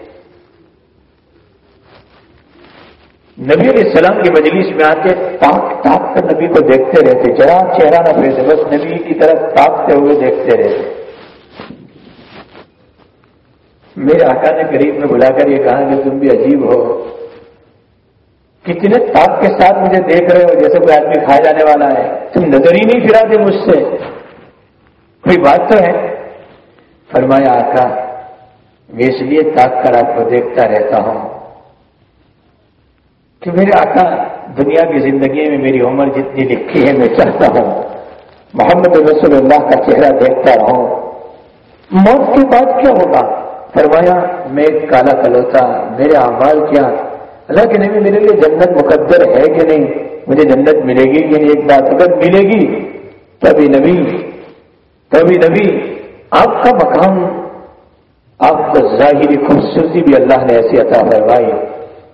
نبی علیہ السلام کی مجلس میں آتے تاک تاک کر نبی کو دیکھتے رہتے، جرا چہرہ نہ پھیرتے بس نبی کی طرف تاکتے ہوئے دیکھتے رہتے۔ میرے آقا نے قریب میں بلا کر یہ کہا کہ تم بھی عجیب ہو۔ کتنے تاپ کے ساتھ مجھے دیکھ رہے ہو، جیسے کوئی آدمی کھایا جانے والا ہے۔ تم نظر ہی نہیں پھراتے مجھ سے۔ کوئی بات تو ہے؟ فرمایا، آقا، میں اس لیے تاک کر آپ کو دیکھتا رہتا ہوں کہ میرے آقا، دنیا کی زندگی میں میری عمر جتنی لکھی ہے، میں چاہتا ہوں محمد رسول اللہ کا چہرہ دیکھتا رہوں۔ موت کے بعد کیا ہوگا؟ فرمایا، میں ایک کالا کلوتا، میرے اعمال کیا؟ اللہ کے نبی میرے لیے جنت مقدر ہے کہ نہیں؟ مجھے جنت ملے گی کہ نہیں؟ ایک بات اگر ملے گی، تبھی نبی تبھی نبی۔ آپ کا مقام آپ کا ظاہری خوبصورتی بھی اللہ نے ایسی عطا فرمائی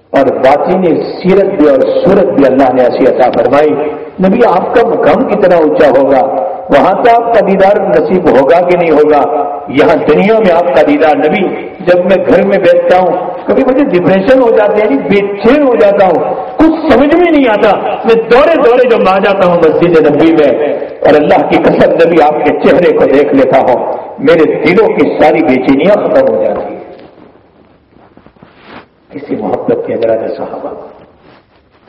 اور باطنی سیرت بھی اور صورت بھی اللہ نے ایسی عطا فرمائی۔ نبی، آپ کا مقام کتنا اونچا ہوگا؟ وہاں تو آپ کا دیدار نصیب ہوگا کہ نہیں ہوگا؟ یہاں دنیا میں آپ کا دیدار نبی، جب میں گھر میں بیٹھتا ہوں، کبھی مجھے ڈپریشن ہو جاتے ہیں یعنی بے چین ہو جاتا ہوں، کچھ سمجھ میں نہیں آتا۔ میں دوڑے دوڑے جب آ جاتا ہوں مسجد نبی میں، اور اللہ کی قسم نبی آپ کے چہرے کو دیکھ لیتا ہوں، میرے دلوں کی ساری بے چینیاں ختم ہو جاتی ہیں۔ کسی محبت کے حضرات صحابہ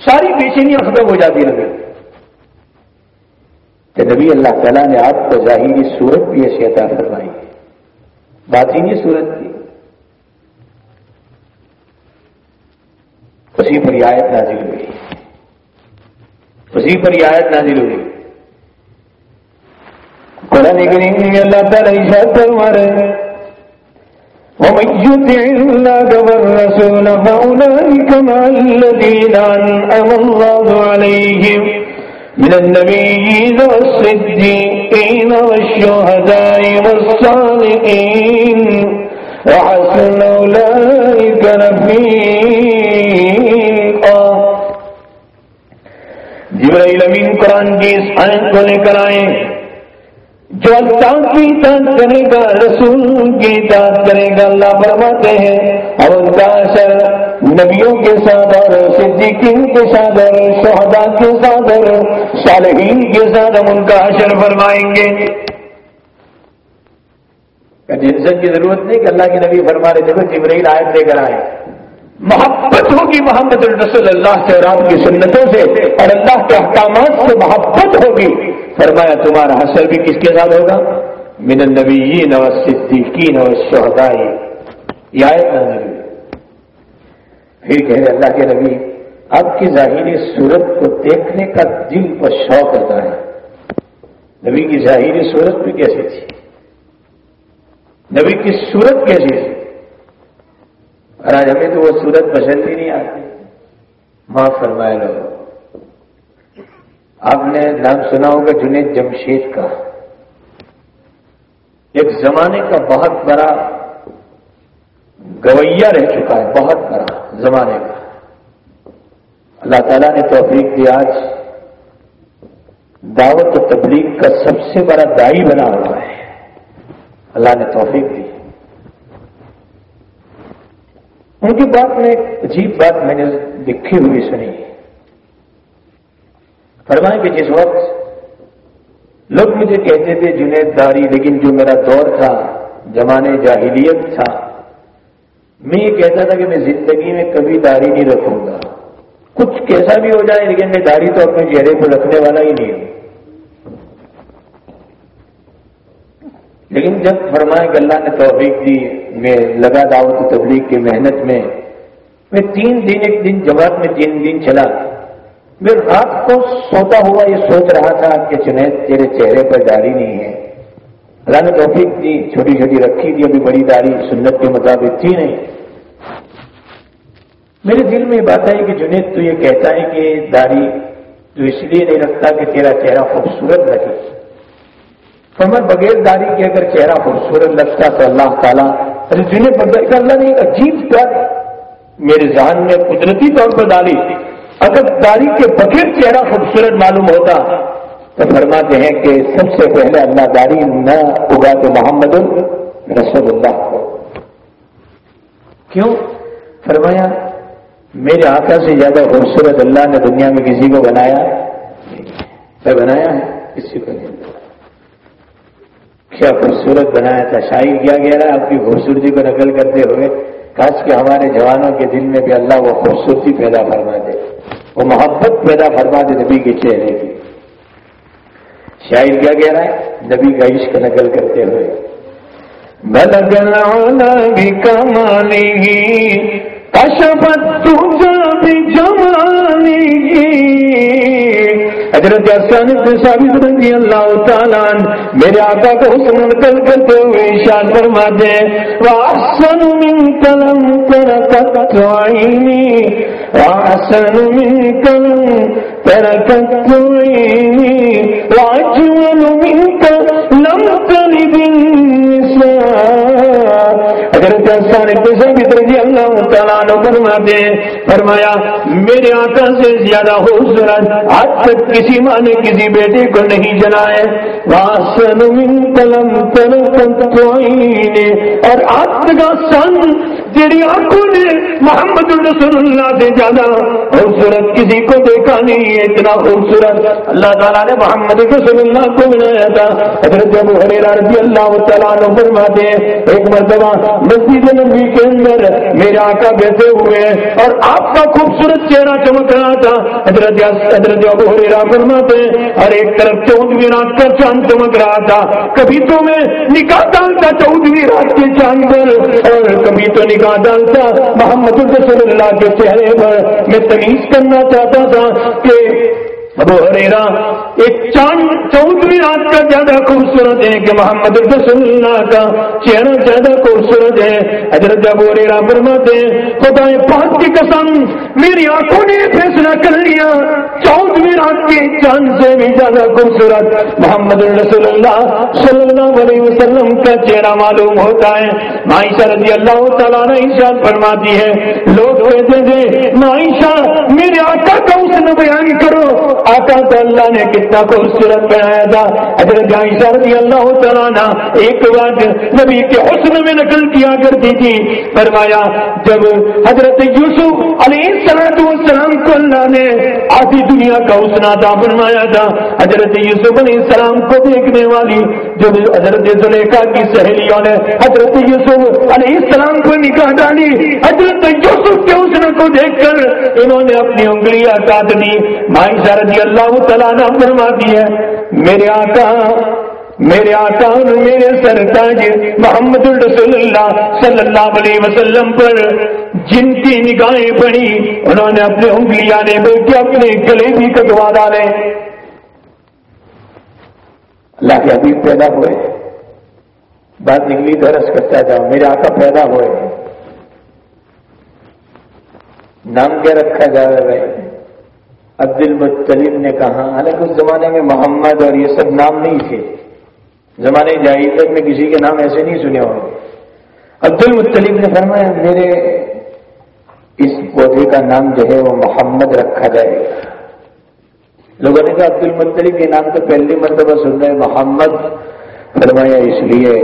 ساری بے چینیاں ختم ہو جاتی نبی کہ نبی اللہ تعالیٰ نے آپ کو ظاہری صورت بھی ایسی عطا فرمائی بات ہی نہیں صورت کی۔ اسی پر آیت نازل ہوئی۔ اسی پر آیت نازل ہوئی۔ قرآن کریم میں اللہ تعالیٰ اشارت فرما رہے ومن يطع الله والرسول فأولئك مع الذين أنعم الله عليهم من النبيين والصديقين والشهداء والصالحين. وحسن أولئك رفيقا جبرائیل امین قرآن کی اس آیت کو لے کر آئے. جو اللہ کی اطاعت کرے گا، رسول کی اطاعت کرے گا، اللہ فرماتے ہیں، اور ان کا اثر نبیوں کے ساتھ اور صدیقین کے ساتھ اور شہدا کے ساتھ اور صالحین کے ساتھ ہم ان کا اثر فرمائیں گے۔ ٹینشن کی ضرورت نہیں کہ اللہ کے نبی فرما رہے، دیکھو جبرائیل آیت لے کر آئے۔ محبت ہوگی محمد الرسول اللہ سے اور آپ کی سنتوں سے اور اللہ کے احکامات سے محبت ہوگی۔ فرمایا، تمہارا حسر بھی کس کے ساتھ ہوگا؟ من النبیین و صدیقین و شہدائی یہ آیت نبی پھر کہہ رہے اللہ کے نبی آپ کی ظاہری صورت کو دیکھنے کا دل کو شوق ہوتا ہے۔ نبی کی ظاہری صورت بھی کیسی تھی؟ نبی کی صورت کیسی تھی؟ اور آج ہمیں تو وہ صورت پسند ہی نہیں آتی۔ معاف فرمائے لوگ آپ نے نام سنا ہوگا جنید جمشید کا۔ ایک زمانے کا بہت بڑا گویا رہ چکا ہے، بہت بڑا۔ زمانے کا۔ اللہ تعالیٰ نے توفیق دی آج۔ دعوت و تبلیغ کا سب سے بڑا دائی بنا ہوا ہے۔ اللہ نے توفیق دی۔ ان کی بات میں ایک عجیب بات میں نے لکھی ہوئی سنی۔ فرمائیں کہ جس وقت لوگ مجھے کہتے تھے جنید داری، لیکن جو میرا دور تھا، زمانے جاہلیت تھا میں یہ کہتا تھا کہ میں زندگی میں کبھی داری نہیں رکھوں گا۔ کچھ کیسا بھی ہو جائے، لیکن میں داری تو اپنے چہرے پر رکھنے والا ہی نہیں ہوں۔ لیکن جب فرمائے کہ اللہ نے توفیق دی، میں لگا دعوت تبلیغ کی محنت میں میں تین دن، ایک دن جماعت میں تین دن چلا۔ میں رات کو سوتا ہوا یہ سوچ رہا تھا کہ چنید تیرے چہرے پر داڑھی نہیں ہے۔ اللہ نے توفیق دی، چھوٹی چھوٹی رکھی تھی ابھی بڑی داڑھی سنت کے مطابق تھی نہیں۔ میرے دل میں بات آئی کہ جنید تو یہ کہتا ہے کہ داڑھی تو اس لیے نہیں رکھتا کہ تیرا چہرہ خوبصورت لگے۔ تو میں بغیر داڑھی کے اگر چہرہ خوبصورت لگتا تو اللہ تعالیٰ، ارے جنہیں اللہ نے ایک عجیب بات میرے ذہن میں قدرتی طور پر ڈالی اگر داڑھی کے بغیر چہرہ خوبصورت معلوم ہوتا تو فرماتے ہیں کہ سب سے پہلے اللہ داڑھی نہ اگا تو محمد رسول اللہ کو کیوں؟ فرمایا، میرے آقا سے زیادہ خوبصورت اللہ نے دنیا میں کسی کو بنایا بنایا ہے کسی کو نہیں کیا خوبصورت بنایا تھا۔ شاہی کیا گیا رہا آپ کی خوبصورتی کو نقل کرتے ہوئے کاش کے ہمارے جوانوں کے دل میں بھی اللہ وہ خوبصورتی پیدا فرما دے، وہ محبت پیدا فرما دے نبی کے چہرے کی۔ شاید کیا کہہ رہا ہے؟ نبی کا عشق نقل کرتے ہوئے۔ بھی کمانے گی کشپت بھی گی حضرت ثابت رضی اللہ تعالیٰ میرے آقا کو حسن نقل کرتے ہوئے اشار فرما دے وَأَحْسَنُ مِن كَلَمْ تَرَكَتْ عَيْنِي، وَأَحْسَنُ مِن كَلَمْ تَرَكَتْ عَيْنِي وَأَجْوَلُ مِنْكَ لَمْ تَلِدِ حضرت ثابت رضی اللہ تعالیٰ عنہ فرماتے فرمایا، میرے آقا سے زیادہ خوبصورت آج تک کسی ماں نے کسی بیٹے کو نہیں جلائے واسن قلم اور آج کا سن تیری آنکھوں نے محمد الرسول اللہ سے زیادہ خوبصورت کسی کو دیکھا نہیں ہے، اتنا خوبصورت۔ اللہ تعالیٰ نے محمد رسول اللہ کو بنایا تھا۔ حضرت جب حریرہ رضی اللہ تعالیٰ عنہ فرماتے ایک مرتبہ مسجد نبی کے اندر میرے آقا بیٹھے ہوئے اور آپ کا خوبصورت چہرہ چمک رہا تھا۔ حضرت حضرت ابو حریرہ فرماتے اور ایک طرف چودہویں رات کا چاند چمک رہا تھا۔ کبھی تو میں نکاح ڈالتا چودہویں رات کے چاند پر اور کبھی تو نکاح ڈالتا محمد رسول اللہ کے چہرے پر۔ میں تمیز کرنا چاہتا تھا کہ ابو ہریرا ایک چاند چودہویں رات کا زیادہ خوبصورت ہے کہ محمد رسول اللہ کا چہرہ زیادہ خوبصورت ہے۔ حضرت ابو ہریرا فرماتے خدا پاک کی قسم، میری آنکھوں نے فیصلہ کر لیا۔ چودہویں رات کے چاند سے بھی زیادہ خوبصورت محمد رسول اللہ صلی اللہ علیہ وسلم کا چہرہ معلوم ہوتا ہے۔ معائشہ رضی اللہ تعالیٰ نے ارشاد فرماتی ہے، لوگ کہتے تھے معائشہ میرے آقا کا اس نے بیان کرو۔ آقا تو اللہ نے کتنا خوبصورت بنایا تھا۔ حضرت عائشہ رضی اللہ تعالیٰ ایک بات نبی کے حسن میں نقل کیا کرتی تھی۔ فرمایا، جب حضرت یوسف علیہ السلام کو اللہ نے آدھی دنیا کا حسن عطا فرمایا تھا، حضرت یوسف علیہ السلام کو دیکھنے والی جو حضرت زلیخا کی سہیلیوں نے حضرت یوسف علیہ السلام کو نکاح ڈالی، حضرت یوسف کے حسن کو دیکھ کر انہوں نے اپنی انگلیاں کاٹ دی۔ مائی رضی رضی اللہ تعالیٰ نے فرماتی ہے، میرے آقا میرے آقا میرے سرتاج محمد الرسول اللہ صلی اللہ علیہ وسلم پر جن کی نگاہیں پڑی، انہوں نے اپنے انگلیاں نے بلکہ اپنے گلے بھی کٹوا ڈالے. اللہ کے حبیب پیدا ہوئے۔ بات نکلی درس کرتا جاؤ میرے آقا پیدا ہوئے۔ نام کیا رکھا جا رہا ہے؟ عبد المطلب نے کہا، حالانکہ اس زمانے میں محمد اور یہ سب نام نہیں تھے۔ زمانے جاہلیت میں کسی کے نام ایسے نہیں سنے ہوں عبد المطلب نے فرمایا، میرے اس پودے کا نام جو ہے وہ محمد رکھا جائے گا۔ لوگوں نے کہا عبد المطلب یہ نام تو پہلی مرتبہ سن رہے محمد فرمایا، اس لیے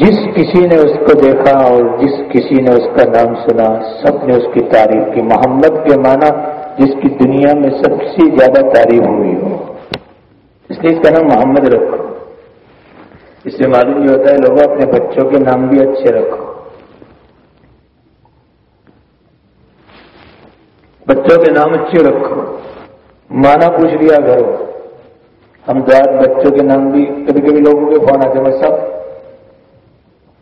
جس کسی نے اس کو دیکھا اور جس کسی نے اس کا نام سنا، سب نے اس کی تعریف کی۔ محمد کے معنی جس کی دنیا میں سب سے زیادہ تعریف ہوئی ہو۔ اس لیے اس کا نام محمد رکھو۔ اس سے معلوم یہ ہوتا ہے لوگوں اپنے بچوں کے نام بھی اچھے رکھو۔ بچوں کے نام اچھے رکھو۔ مانا پوچھ لیا کرو۔ ہم تو بچوں کے نام بھی کبھی کبھی لوگوں کے فون آتے ہیں سب۔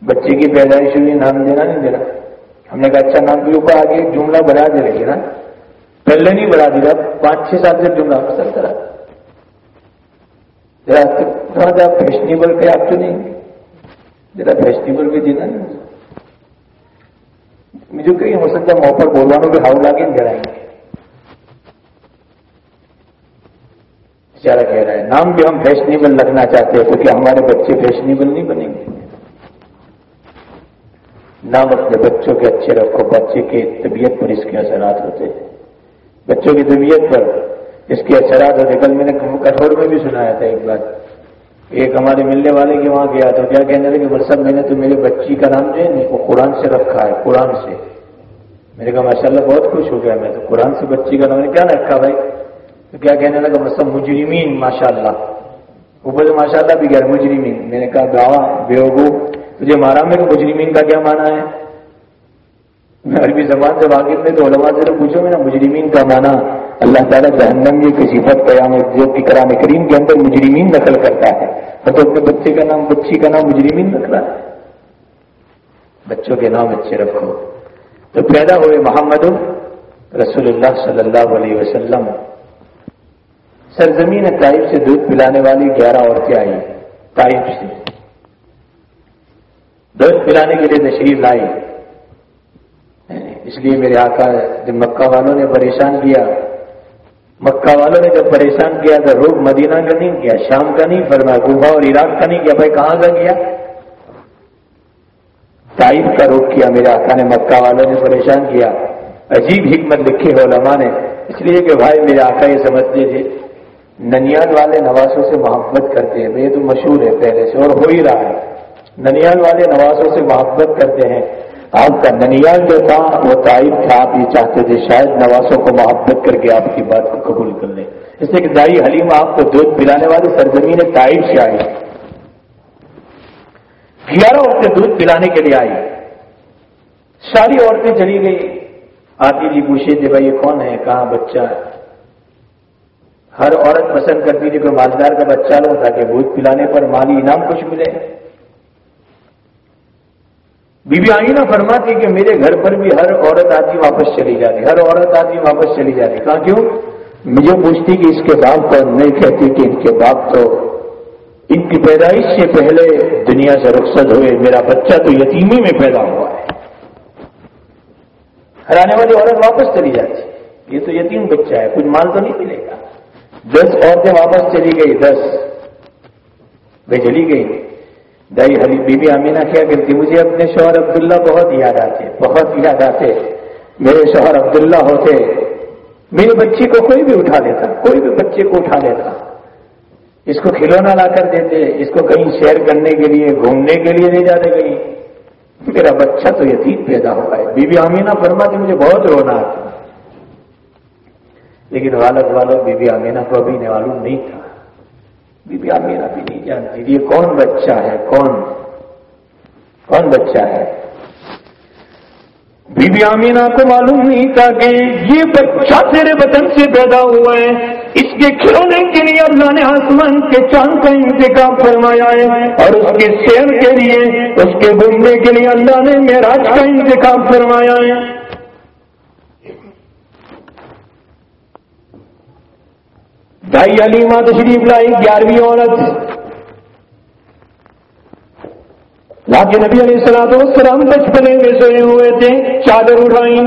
بچے کی پیدائش ہوئی، نام دینا نہیں دینا۔ ہم نے کہا اچھا نام کے اوپر آگے جملہ بڑھا دے رہی ہے نا۔ پہلے نہیں بڑھا دیا پانچ چھ سال سے جملہ پسند کرا ذرا فیشنیبل پہ آپ تو نہیں۔ ذرا فیشنیبل پہ دینا نہیں مجھے کہیں ہو سکتا ہے موپر بولوانوں کے ہاؤ لاگے جڑائیں گے کہہ رہا ہے، نام بھی ہم فیشنیبل رکھنا چاہتے ہیں، کیونکہ ہمارے بچے فیشنیبل نہیں بنیں گے۔ نام اپنے بچوں کے اچھے رکھو، بچے کی طبیعت پر اس کے اثرات ہوتے ہیں۔ بچوں کی طبیعت پر اس کے اثرات ہوتے کل میں نے کٹور میں بھی سنایا تھا ایک بات ایک ہمارے ملنے والے کے وہاں گیا تو کیا کہنے لگے مرسب میں نے تو میرے بچی کا نام جو ہے وہ قرآن سے رکھا ہے، قرآن سے۔ میرے کہا، ماشاء اللہ، بہت خوش ہو گیا میں تو قرآن سے بچی کا نام نے کیا رکھا بھائی؟ تو کیا کہنے لگا مطلب مجرمین، ماشاء اللہ۔ اوپر سے ماشاء اللہ بھی گیا مجرمین۔ میں نے کہا گاوا بےگو تجھے مارا میں مجرمین کا کیا مانا ہے؟ عربی زبان سے واقف میں تو علماء سے پوچھو میں نا مجرمین کا مانا اللہ تعالیٰ جہنم کی صفت قیامت جو کہ قرآن کریم کے اندر مجرمین نقل کرتا ہے۔ تو اپنے بچے کا نام بچی کا نام مجرمین رکھنا ہے۔ بچوں کے نام اچھے رکھو۔ تو پیدا ہوئے محمد رسول اللہ صلی اللہ علیہ وسلم۔ سرزمین تائف سے دودھ پلانے والی گیارہ عورتیں آئی تائف سے۔ دودھ پلانے کے لیے تشریف لائی اس لیے میرے آقا جب مکہ والوں نے پریشان کیا، مکہ والوں نے جب پریشان کیا تو روگ مدینہ کا نہیں کیا، شام کا نہیں، فرمایا گوبا اور عراق کا نہیں کیا، بھائی کہاں کا کیا؟ تائف کا روک کیا، میرے آقا نے مکہ والوں نے پریشان کیا۔ عجیب حکمت لکھی ہے علماء نے۔ اس لیے کہ بھائی میرے آقا یہ سمجھتے تھے، ننیال والے نوازوں سے محبت کرتے ہیں، یہ تو مشہور ہے پہلے سے اور ہو ہی رہا ہے۔ ننیال والے نوازوں سے محبت کرتے ہیں۔ آپ کا ننیال جو تھا وہ تائب تھا، آپ یہ چاہتے تھے شاید نوازوں کو محبت کر کے آپ کی بات کو قبول کر لیں۔ اس لیے کہ دائی حلیم آپ کو دودھ پلانے والی سرزمین تائب سے آئی گیارہ عورتیں دودھ پلانے کے لیے آئی ساری عورتیں چلی گئی آتی جی پوچھے تھے، بھائی یہ کون ہے؟ کہاں بچہ ہے؟ ہر عورت پسند کرتی تھی، کوئی مالدار کا بچہ لو تاکہ دودھ پلانے پر مالی انعام کچھ ملے۔ بی آئینہ فرماتی کہ میرے گھر پر بھی ہر عورت آتی واپس چلی جاتی ہر عورت آتی واپس چلی جاتی کہاں کیوں؟ مجھے پوچھتی کہ اس کے باپ کو نہیں کہتی کہ ان کے باپ تو ان کی پیدائش سے پہلے دنیا سے رخصت ہوئے، میرا بچہ تو یتیمی میں پیدا ہوا ہے۔ ہر آنے والی عورت واپس چلی جاتی یہ تو یتیم بچہ ہے، کچھ مال تو نہیں ملے گا۔ دس عورتیں واپس چلی گئی، دس بھائی چلی گئی۔ دائی حلی بی بی امینا کیا کرتی، مجھے اپنے شوہر عبداللہ بہت یاد آتے، بہت یاد آتے۔ میرے شوہر عبداللہ ہوتے، میرے بچے کو کوئی بھی اٹھا لیتا، کوئی بھی بچے کو اٹھا لیتا۔ اس کو کھلونا لا کر دیتے، اس کو کہیں سیر کرنے کے لیے، گھومنے کے لیے لے جاتے کہیں۔ میرا بچہ تو یتیم پیدا ہوا ہے بی بی امینا فرما مجھے بہت رونا آتا۔ لیکن والد والوں بی بی امینا کو ابھی معلوم نہیں تھا۔ بی بی آمینہ بھی یعنی نہیں جانتی یہ کون بچہ ہے؟ کون؟ کون بچہ ہے؟ بی بی آمینہ کو معلوم نہیں تھا کہ یہ بچہ تیرے وطن سے پیدا ہوا ہے۔ اس کے کھلونے کے لیے اللہ نے آسمان کے چاند کا انتخاب فرمایا ہے۔ اور اس کے شیر کے لیے، اس کے گھومنے کے لیے اللہ نے معراج کا انتخاب فرمایا ہے۔ بھائی علیما تشریف لائی، گیارہویں عورت۔ لاکھ نبی علیہ السلام السلام بچپنے میں سوئے ہوئے تھے، چادر اڑائی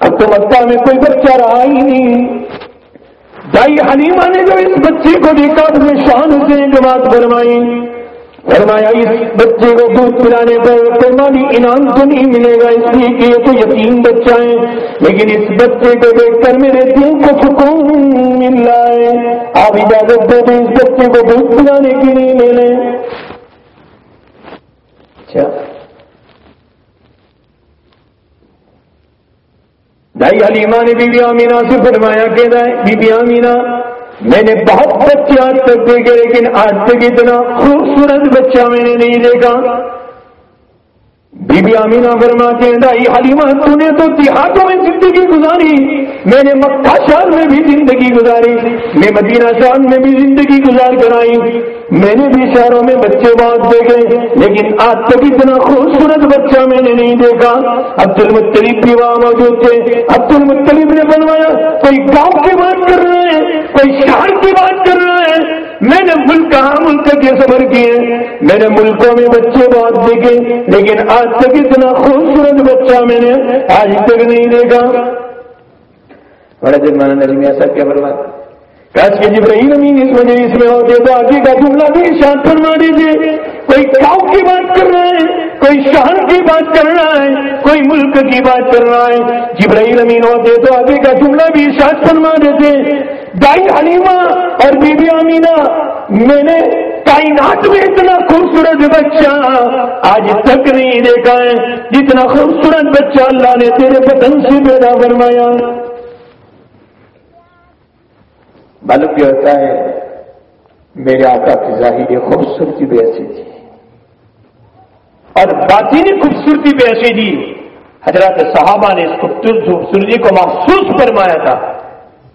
اب تو مکہ میں کوئی بچہ رہا ہی نہیں۔ بھائی حلیمہ نے جو اس بچے کو دیکھا اپنے شان سے جماعت فرمائی۔ فرمایا، اس بچے کو دودھ پلانے پر قربانی انعام تو نہیں ملے گا، اس لیے کہ یہ تو یتیم بچہ ہے۔ لیکن اس بچے کو دیکھ کر میرے دل کو سکون مل رہا ہے۔ آپ اجازت دے دیں اس بچے کو دودھ پلانے کے لیے لے لیں۔ اچھا۔ دائی حلیمہ نے بی بی آمینہ سے فرمایا کہ بی بی آمینہ میں نے بہت بچے آج تک دیکھے لیکن آج تک اتنا خوبصورت بچہ میں نے نہیں دیکھا۔ بی بی آمینہ فرماتے ہیں، دائی حلیمہ تو نے تو دیہاتوں میں زندگی گزاری۔ میں نے مکہ شہر میں بھی زندگی گزاری۔ میں مدینہ شہر میں بھی زندگی گزار کر آئی۔ میں نے بھی شہروں میں بچے بہت دیکھے لیکن آج تک اتنا خوبصورت بچہ میں نے نہیں دیکھا۔ عبد المطلیب بھی وہاں موجود تھے عبد المطلیب نے بنوایا، کوئی گاؤں کی بات کر رہے ہیں کوئی شہر کی بات کر رہے ہیں میں نے ملک ہر ملک کے سفر کیے۔ میں نے ملکوں میں بچے بہت دیکھے لیکن آج تک اتنا خوبصورت بچہ میں نے آج تک نہیں دیکھا۔ بڑا جرمانہ نظم ایسا کیا برباد کاش کے جب اس وجہ اس میں ہوتے تو آگے کا جملہ بھی شان فرما دیجیے کوئی گاؤں کی بات کر رہا ہے کوئی شہر کی بات کر رہا ہے کوئی ملک کی بات کر رہا ہے جبرائیل امین ہوتے تو آگے کا جملہ بھی شاد فرما دیتے دائی حلیمہ اور بی بی امینا میں نے کائنات میں اتنا خوبصورت بچہ آج تک نہیں دیکھا ہے۔ جتنا خوبصورت بچہ اللہ نے تیرے بدن سے پیدا فرمایا۔ معلوم یہ ہوتا ہے، میرے آقا کی ظاہری خوبصورتی بھی ایسی تھی۔ اور باطینی خوبصورتی بھی ایسی تھی۔ حضرت صحابہ نے اس خوبصورتی کو محسوس فرمایا تھا۔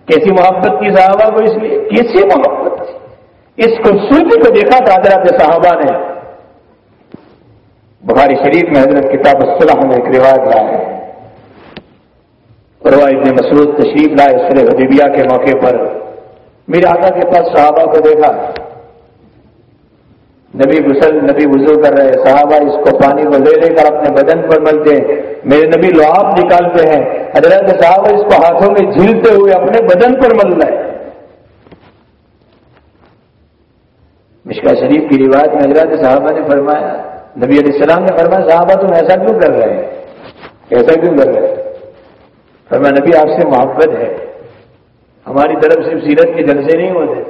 کیسی محبت کی صحابہ کو اس لیے؟ کیسی محبت تھی۔ اس خوبصورتی کو دیکھا تھا حضرت صحابہ نے۔ بخاری شریف میں حضرت کتاب الصلاح میں ایک رواج لائے ابن مسعود تشریف لائے سر حدیبیہ کے موقع پر۔ میرے آقا کے پاس صحابہ کو دیکھا۔ نبی غسل، نبی وضو کر رہے صحابہ اس کو پانی کو لے لے کر اپنے بدن پر ملتے ہیں۔ میرے نبی لواب نکالتے ہیں۔ حضرت صحابہ اس کو ہاتھوں میں جھیلتے ہوئے اپنے بدن پر مل رہے مشکا شریف کی رواج میں حضرت صحابہ نے فرمایا، نبی علیہ السلام نے فرمایا، صحابہ تم ایسا کیوں کر رہے ہیں؟ ایسا کیوں کر رہے ہیں؟ فرمایا، نبی آپ سے محبت ہے۔ ہماری طرف صرف سیرت کے جلسے نہیں ہوتے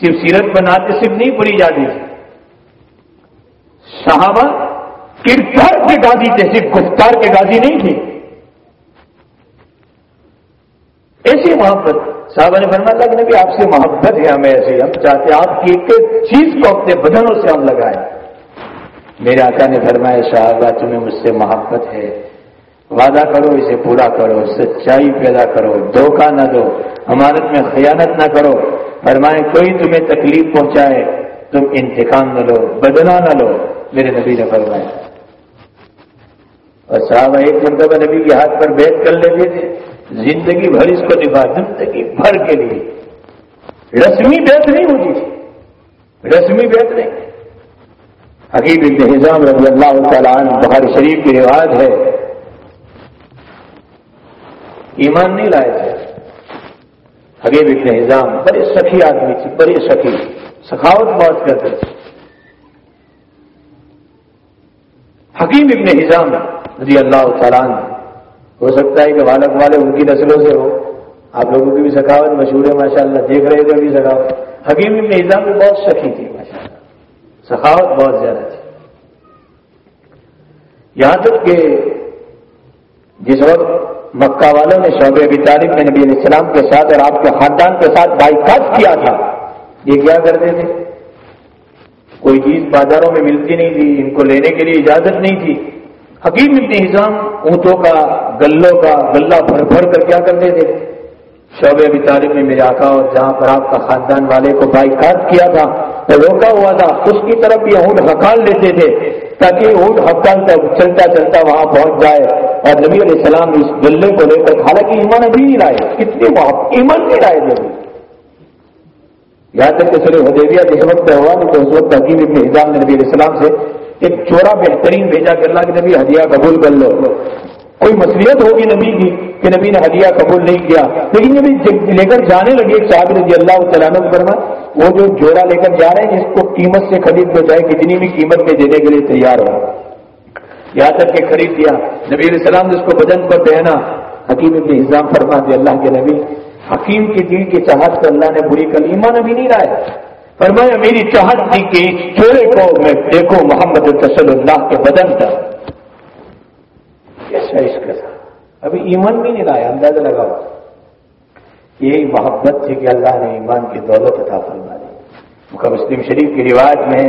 صرف سیرت بناتے صرف نہیں پڑی جاتی صحابہ کردار کے گازی تھے، صرف گفتار کے گازی نہیں تھے۔ ایسی محبت، صحابہ نے فرمایا کہ نبی آپ سے محبت ہے، ہمیں ایسے ہم چاہتے آپ کی ایک چیز کو اپنے بدنوں سے ہم لگائیں۔ میرے آقا نے فرمایا، صحابہ تمہیں مجھ سے محبت ہے۔ وعدہ کرو، اسے پورا کرو، سچائی پیدا کرو، دھوکہ نہ دو امانت میں خیانت نہ کرو۔ فرمائے، کوئی تمہیں تکلیف پہنچائے، تم انتقام نہ لو بدلا نہ لو۔ میرے نبی نے فرمایا۔ اور صاحب ایک مرتبہ نبی کے ہاتھ پر بیت کر لیتے تھے۔ زندگی بھر اس کو نبھا زندگی بھر کے لیے۔ رسمی بیت نہیں ہوتی تھی۔ رسمی بیت نہیں۔ حقیق نظام رضی اللہ تعالیٰ بہار شریف کی رواج ہے۔ ایمان نہیں لائے تھے۔ حبیب ابن نظام بڑے سخی آدمی تھی، بڑے سخی، سخاوت بہت کرتے تھے۔ حکیم ابن نظام رضی اللہ تعالیٰ ہو سکتا ہے کہ والد والے ان کی نسلوں سے ہو۔ آپ لوگوں کی بھی سخاوت مشہور ہے ماشاء اللہ دیکھ رہے تھے ابھی سخاوت۔ حکیم ابن نظام بھی بہت سخی تھی ماشاء اللہ سخاوت بہت زیادہ تھی۔ یہاں تک کہ جس وقت مکہ والوں نے شعبے ابی طالب میں نبی علیہ السلام کے ساتھ اور آپ کے خاندان کے ساتھ بائی کیا تھا۔ یہ کیا کرتے تھے؟ کوئی چیز بازاروں میں ملتی نہیں تھی، ان کو لینے کے لیے اجازت نہیں تھی۔ حکیم ابن نظام اونٹوں کا، گلوں کا گلہ بھر بھر کر کیا کرتے تھے؟ شعبے ابی طالب میں میرے آقا اور جہاں پر آپ کا خاندان والے کو بائی کیا تھا۔ روکا ہوا تھا۔ اس کی طرف یہ اونٹ ہکال لیتے تھے تاکہ اونٹ ہکال تک چلتا چلتا وہاں پہنچ جائے۔ اور نبی علیہ السلام اس گلے کو لے کر حالانکہ ایمان ابھی نہیں لائے۔ کتنی وہاں ایمان نہیں لائے تھے یہاں تک کہ سر حدیبیہ جس وقت ہوا نہیں تو اس وقت حکیم ابن حجام نے نبی علیہ السلام سے ایک چورا بہترین بھیجا کہ اللہ کے نبی ہدیہ قبول کر لو۔ کوئی مصلیت ہوگی نبی کی کہ نبی نے ہدیہ قبول نہیں کیا؟ لیکن جب لے کر جانے لگے ایک صاحب رضی اللہ تعالیٰ فرما وہ جو جوڑا لے کر جا رہے ہیں، جس کو قیمت سے خرید ہو جائے کتنی بھی قیمت میں دینے کے لیے تیار ہو۔ یہاں تک کہ خرید دیا نبی علیہ السلام نے اس کو بدن پر پہنا حکیم ابن نظام فرما دیا اللہ کے نبی، حکیم کی دل کی چاہت کو اللہ نے بری کل ایمان ابھی نہیں لائے۔ فرمایا، میری چاہت تھی کہ چورے کو میں دیکھوں محمد رسول اللہ کے بدن کا ابھی ایمان بھی نہیں لایا اندازہ لگاؤ۔ یہی محبت تھی کہ اللہ نے ایمان کی دولت عطا فرما دی مسلم شریف کی روایت میں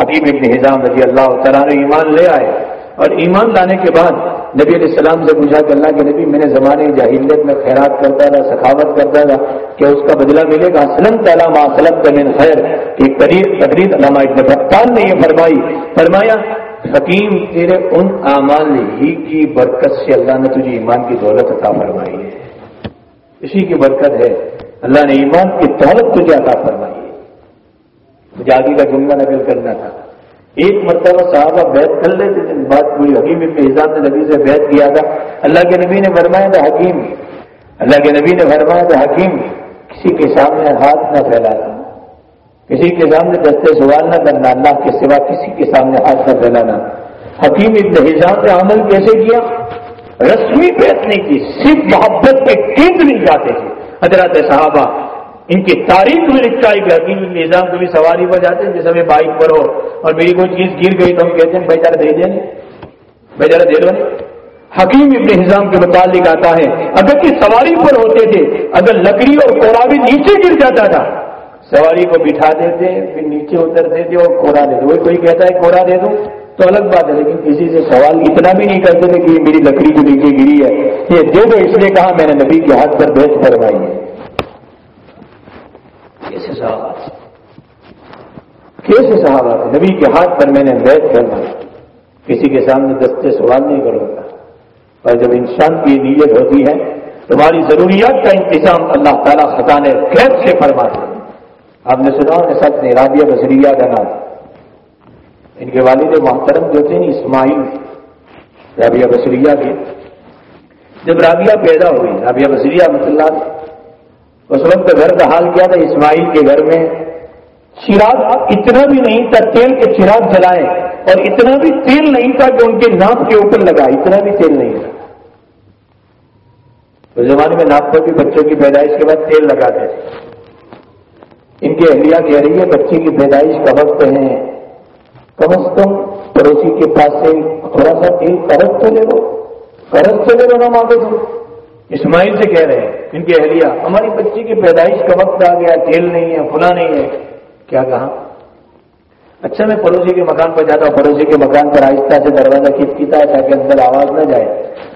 حکیم ابن نظام رضی اللہ تعالیٰ نے ایمان لے آئے اور ایمان لانے کے بعد نبی علیہ السلام سے پوچھا کہ اللہ کے نبی میں نے زمانے جاہلیت میں خیرات کرتا تھا سخاوت کرتا تھا کہ اس کا بدلہ ملے گا؟ سلم تعلام سلم من خیر۔ کی تقریر علامہ ابن بختان نے یہ فرمائی۔ فرمایا، حکیم، تیرے ان اعمال ہی کی برکت سے اللہ نے تجھے ایمان کی دولت عطا فرمائی ہے۔ اسی کی برکت ہے۔ اللہ نے ایمان کی دولت تجھے عطا فرمائی ہے۔ مجھے آگے کا جملہ نقل کرنا تھا۔ ایک مرتبہ صحابہ بیت کر لیتے تھے، بات پوری حکیم ابن حزام نے نبی سے بیت کیا تھا۔ اللہ کے نبی نے فرمایا تھا، حکیم، اللہ کے نبی نے فرمایا تھا، حکیم، کسی کے سامنے ہاتھ نہ پھیلانا۔ کسی کے سامنے دستے سوال نہ کرنا، اللہ کے سوا کسی کے سامنے ہاتھ نہ پھیلانا۔ حکیم ابن حجام نے عمل کیسے کیا؟ رسمی بیت نہیں کی صرف محبت کے کیند نہیں جاتے تھے۔ حضرات صحابہ، ان کی تاریخ میں لکھتا ہے کہ حکیم نظام کبھی سواری پر جاتے ہیں، جیسے میں بائک پر ہو اور میری کوئی چیز گر گئی تو ہم کہتے ہیں، بھائی دے دیں بھائی دے دو۔ حکیم ابن نظام کے متعلق آتا ہے، اگر کس سواری پر ہوتے تھے، اگر لکڑی اور کوڑا بھی نیچے گر جاتا تھا، سواری کو بٹھا دیتے، پھر نیچے اترتے تھے اور کوڑا دے دو۔ کوئی کہتا ہے، کوڑا دے دو۔ تو الگ بات ہے لیکن کسی سے سوال اتنا بھی نہیں کرتے تھے کہ میری لکڑی جو نیچے گری ہے یہ دے دو اس لیے کہا میں نے نبی کے ہاتھ پر بیچ کروائی ہے۔ کیسے صحابہ کیسے صحابہ نبی کے ہاتھ پر میں نے بیچ کروائی کسی کے سامنے دستے سوال نہیں کروں گا۔ اور جب انسان کی نیت ہوتی ہے تمہاری ضروریات کا انتظام اللہ تعالیٰ خزانے غیر سے فرماتے ہیں۔ آپ نے سنا کہ سچ نے رابعہ بصریہ کا نام۔ ان کے والد محترم جو تھے اسماعیل، رابعہ بصریہ کے۔ جب رابعہ پیدا ہوئی، رابعہ بصریہ اللہ اس وقت گھر کا حال کیا تھا؟ اسماعیل کے گھر میں چراغ اتنا بھی نہیں تھا، تیل کے چراغ جلائے، اور اتنا بھی تیل نہیں تھا کہ ان کے ناپ کے اوپر لگا، اتنا بھی تیل نہیں تھا۔ اس زمانے میں ناپ پر بھی بچوں کی پیدائش کے بعد تیل لگاتے تھے۔ ان کی اہلیہ کہہ رہی ہے بچے کی پیدائش کا وقت ہے۔ کم از کم پڑوسی کے پاس سے تھوڑا سا تیل قرض تو لے لو قرض تو لے لو نہ مانگو تم اسماعیل سے کہہ رہے ہیں ان کی اہلیہ ہماری بچی کی پیدائش کا وقت آ گیا تیل نہیں ہے پھلا نہیں ہے کیا کہا اچھا میں پڑوسی کے مکان پر جاتا ہوں پڑوسی کے مکان پر آہستہ سے دروازہ کھینچتا ہے تاکہ اندر آواز نہ جائے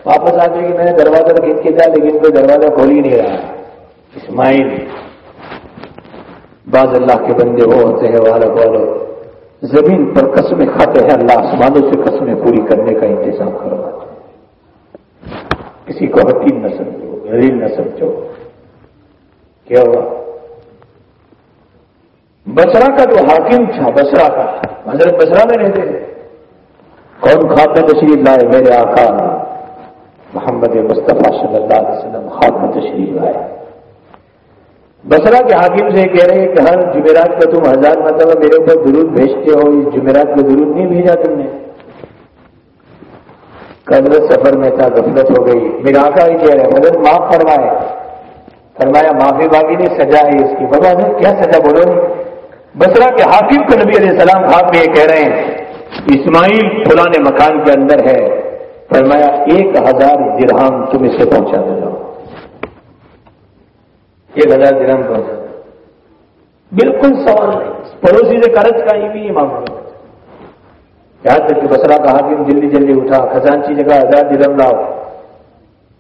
واپس آ کے میں نے دروازہ تو کھینچا لیکن کوئی دروازہ کھول ہی نہیں رہا اسماعیل بعض اللہ کے بندے وہ ہوتے ہیں والے والو زمین پر قسمیں کھاتے ہیں، اللہ آسمانوں سے قسمیں پوری کرنے کا انتظام کرواتے ہیں۔ کسی کو حکیم نہ سمجھو، غریب نہ سمجھو۔ کیا ہوا؟ بسرا کا جو حاکم تھا بسرا کا، حضرت بسرا میں رہتے تھے۔ کون خاتم تشریف لائے؟ میرے آقا محمد مصطفیٰ صلی اللہ علیہ وسلم خاتم تشریف لائے۔ بسرا کے حاکم سے کہہ رہے ہیں کہ ہر جمعرات کا تم ہزار مرتبہ میرے اوپر درود بھیجتے ہو، اس جمعرات کو درود نہیں بھیجا تم نے۔ قدرت سفر میں تھا غفلت ہو گئی۔ میرا آقا ہی کہہ رہے مگر معاف فرمائے۔ فرمایا، معافی باغی نے سجا ہے اس کی۔ بابا نے کیا سجا بولو بسرا کے حاکم کو نبی علیہ السلام خواب میں یہ کہہ رہے ہیں، اسماعیل فلاں مکان کے اندر ہے۔ فرمایا، ایک ہزار درہم تم اسے پہنچا دے جاؤ ایک ہزار درم پہنچا بالکل سوال نہیں پڑوسی سے قرض کا یہ بھی یہ معاملہ۔ یہاں تک کہ بسرا کا حاکم جلدی جلدی اٹھا خزانچی جگہ ہزار درم لاؤ۔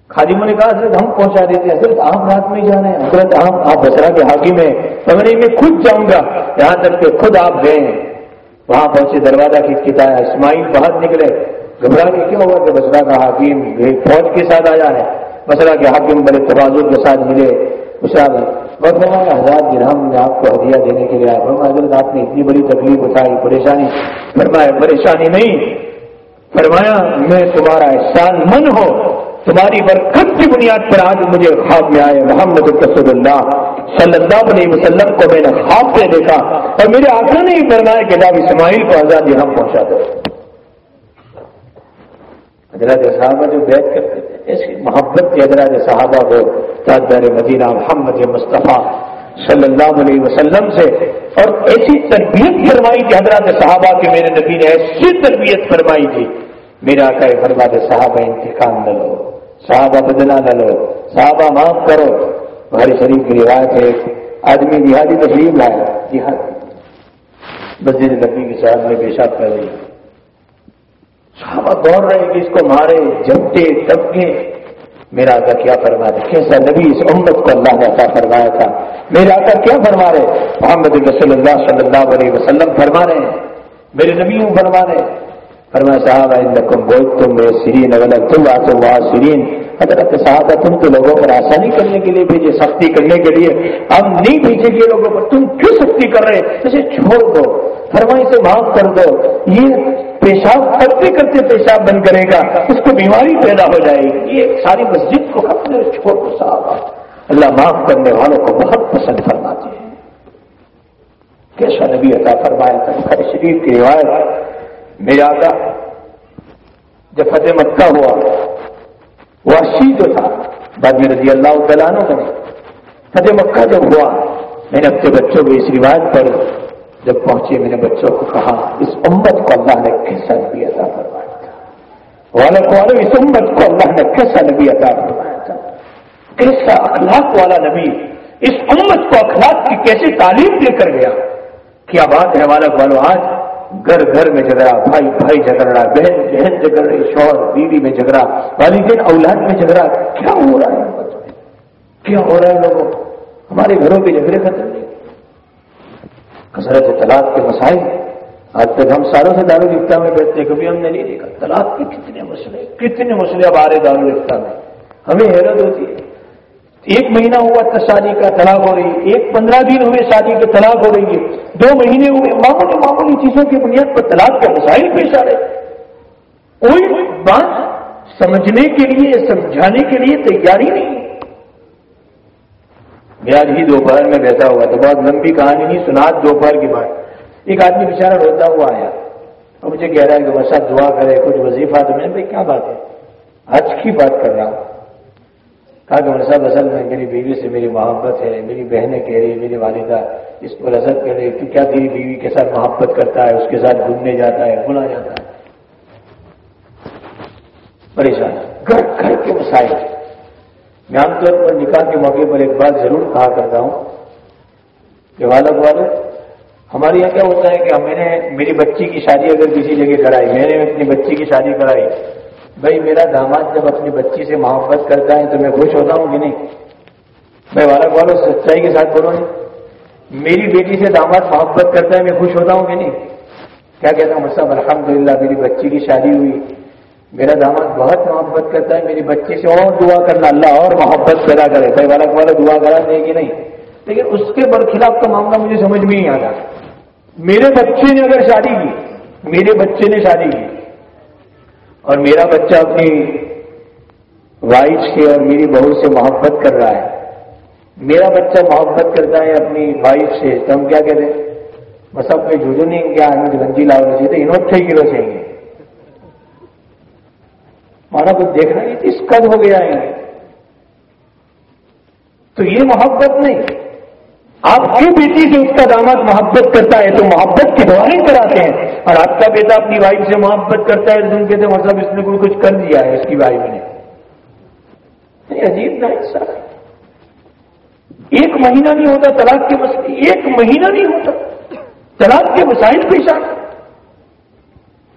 خادموں نے کہا حضرت ہم پہنچا دیتے ہیں۔ حضرت آپ رات میں جانے حضرت آپ آپ بسرا کے حاکم ہیں تو میں خود جاؤں گا۔ یہاں تک کہ خود آپ گئے ہیں۔ وہاں پہنچے دروازہ کھٹکھٹایا اسماعیل باہر نکلے۔ گھبرا کے کیوں ہوا کہ بسرا کا حاکم فوج کے ساتھ آیا ہے؟ بسرا کے حاکم بڑے توازن کے ساتھ ملے۔ بس ہمارے ہزار درہم نے آپ کو ہدیہ دینے کے لیے آیا۔ حضرت، آپ نے اتنی بڑی تکلیف اٹھائی، پریشانی۔ فرمایا، پریشانی نہیں۔ فرمایا، میں تمہارا احسان من ہو تمہاری برکت کی بنیاد پر آج مجھے خواب میں آئے۔ محمد رسول اللہ صلی اللہ علیہ وسلم کو میں نے خواب سے دیکھا۔ اور میرے آخر نے ہی فرمایا کہ جب اسماعیل کو آزاد درہم پہنچا دو حضرت صحابہ جو بیت کرتے تھے ایسی محبت کی حضرت صحابہ کو، تاجدار مدینہ محمد مصطفیٰ صلی اللہ علیہ وسلم سے، اور ایسی تربیت فرمائی تھی حضرت صحابہ کے میرے نبی نے ایسی تربیت فرمائی تھی میرا آقا یہ فرما دے صحابہ انتقام نہ لو، صحابہ بدلا نہ لو، صحابہ معاف کرو۔ ہماری شریف کی روایت ہے، آدمی جہادی تشریف لایا جہاد مسجد نبی کے صاحب میں پیشاب کر رہی صحابہ دوڑ رہے کہ اس کو مارے جمتے ٹپکے میرا آقا کیا فرما رہے کیسا نبی اس امت کو اللہ نے عطا فرمایا تھا؟ میرے آقا کیا فرما رہے؟ محمد رسول اللہ صلی اللہ علیہ وسلم فرما رہے ہیں۔ میرے نبی ہوں فرما رہے ہیں۔ فرما صاحب تم میرے سرین اگر تم تو وہاں سرین حضرت صاحب تم تو لوگوں پر آسانی کرنے کے لیے بھیجے، سختی کرنے کے لیے۔ ہم نہیں بھیجے گے لوگوں پر، تم کیوں سختی کر رہے؟ اسے چھوڑ دو، فرمائی سے معاف کر دو۔ یہ پیشاب، کرتے کرتے پیشاب بند کرے گا، اس کو بیماری پیدا ہو جائے گی۔ یہ ساری مسجد کو اپنے چھوڑ دو صاحب اللہ معاف کرنے والوں کو بہت پسند فرماتے ہیں۔ کیسا نبی عطا فرمایا تھا؟ شریف کی روایت۔ میرا جب فتح مکہ ہوا وہ اسی جو تھا، بعد میں رضی اللہ تعالیٰ نے فتح مکہ جب ہوا، میں نے اپنے بچوں کو اس روایت پر جب پہنچے، میں نے بچوں کو کہا، اس امت کو اللہ نے کیسا نبی عطا فرمایا تھا؟ والے اس امت کو اللہ نے کیسا نبی عطا فرمایا تھا؟ کیسا اخلاق والا نبی، اس امت کو اخلاق کی کیسے تعلیم دے کر گیا؟ کیا بات ہے والک والو آج گھر گھر میں جھگڑا، بھائی بھائی جھگڑ رہا بہن بہن جھگڑ رہی شوہر بیوی میں جھگڑا، والدین اولاد میں جھگڑا۔ کیا ہو رہا ہے؟ کیا ہو رہا ہے لوگوں ہمارے گھروں کے جھگڑے ختم نہیں کثرت طلاق کے مسائل۔ آج تک ہم سالوں سے دارو لکھتا میں بیٹھتے کبھی ہم نے نہیں دیکھا۔ طلاق کے کتنے مسئلے کتنے مسئلے اب آ رہے دارو لکھتا میں۔ ہمیں حیرت ہوتی ہے۔ ایک مہینہ ہوا تو شادی کا طلاق ہو رہی ہے ایک پندرہ دن ہوئے شادی کے طلاق ہو رہی ہے۔ دو مہینے ہوئے، معمولی معمولی چیزوں کی بنیاد پر طلاق کے مسائل پیش آ رہے۔ کوئی بات سمجھنے کے لیے، سمجھانے کے لیے تیاری نہیں۔ میں آج ہی دوپہر میں بیٹھا ہوا تو بہت لمبی کہانی نہیں سنا دوپہر کی بات۔ ایک آدمی بےچارا روتا ہوا آیا۔ اور مجھے کہہ رہا ہے کہ بس دعا کرے، کچھ وظیفہ تو میں بھائی کیا بات ہے؟ آج کی بات کر رہا ہوں۔ کہا کہ صاحب اصل میں میری بیوی سے میری محبت ہے، میری بہنیں کہہ رہی میری والدہ اس پر رسد کر رہی تو کیا تیری بیوی کے ساتھ محبت کرتا ہے، اس کے ساتھ گھومنے جاتا ہے بلا جاتا ہے؟ پریشان، گھر گھر کے مسائل۔ میں عام طور پر نکاح کے موقع پر ایک بات ضرور کہا کرتا ہوں کہ والد والد، ہمارے یہاں کیا ہوتا ہے کہ میں نے، میری بچی کی شادی اگر کسی جگہ کرائی، میں نے اپنی بچی کی شادی کرائی بھائی میرا داماد جب اپنی بچی سے محبت کرتا ہے تو میں خوش ہوتا ہوں کہ نہیں؟ میں والا بولو سچائی کے ساتھ بولو نہیں۔ میری بیٹی سے داماد محبت کرتا ہے، میں خوش ہوتا ہوں کہ نہیں؟ کیا کہتا ہوں صاحب الحمد للہ میری بچی کی شادی ہوئی۔ میرا داماد بہت محبت کرتا ہے، میری بچی سے اور دعا کرنا، اللہ اور محبت پیدا کرے۔ بھائی والا والا دعا کرا دے گی نہیں؟ لیکن اس کے برخلاف کا معاملہ مجھے سمجھ میں نہیں آتا۔ میرے بچے نے اگر شادی کی، میرے بچے نے شادی کی اور میرا بچہ اپنی وائف سے اور میری بہو سے محبت کر رہا ہے۔ میرا بچہ محبت کرتا ہے اپنی وائف سے۔ تو ہم کیا کہتے ہیں؟ بس اپنے جھوجو نہیں کیا ہمیں گنجی لاؤ چاہیے تو انہوں چھ کلو چاہیے مانا کچھ دیکھنا یہ اس قد ہو گیا ہے؟ تو یہ محبت نہیں۔ آپ کی بیٹی سے اس کا داماد محبت کرتا ہے تو محبت کی دعائیں کراتے ہیں اور آپ کا بیٹا اپنی وائف سے محبت کرتا ہے تو کہتے ہیں مطلب اس نے کوئی کچھ کر دیا ہے اس کی وائف نے۔ عجیب نہ ایک مہینہ نہیں ہوتا طلاق کے مسئلے ایک مہینہ نہیں ہوتا۔ طلاق کے مسائل پیش آ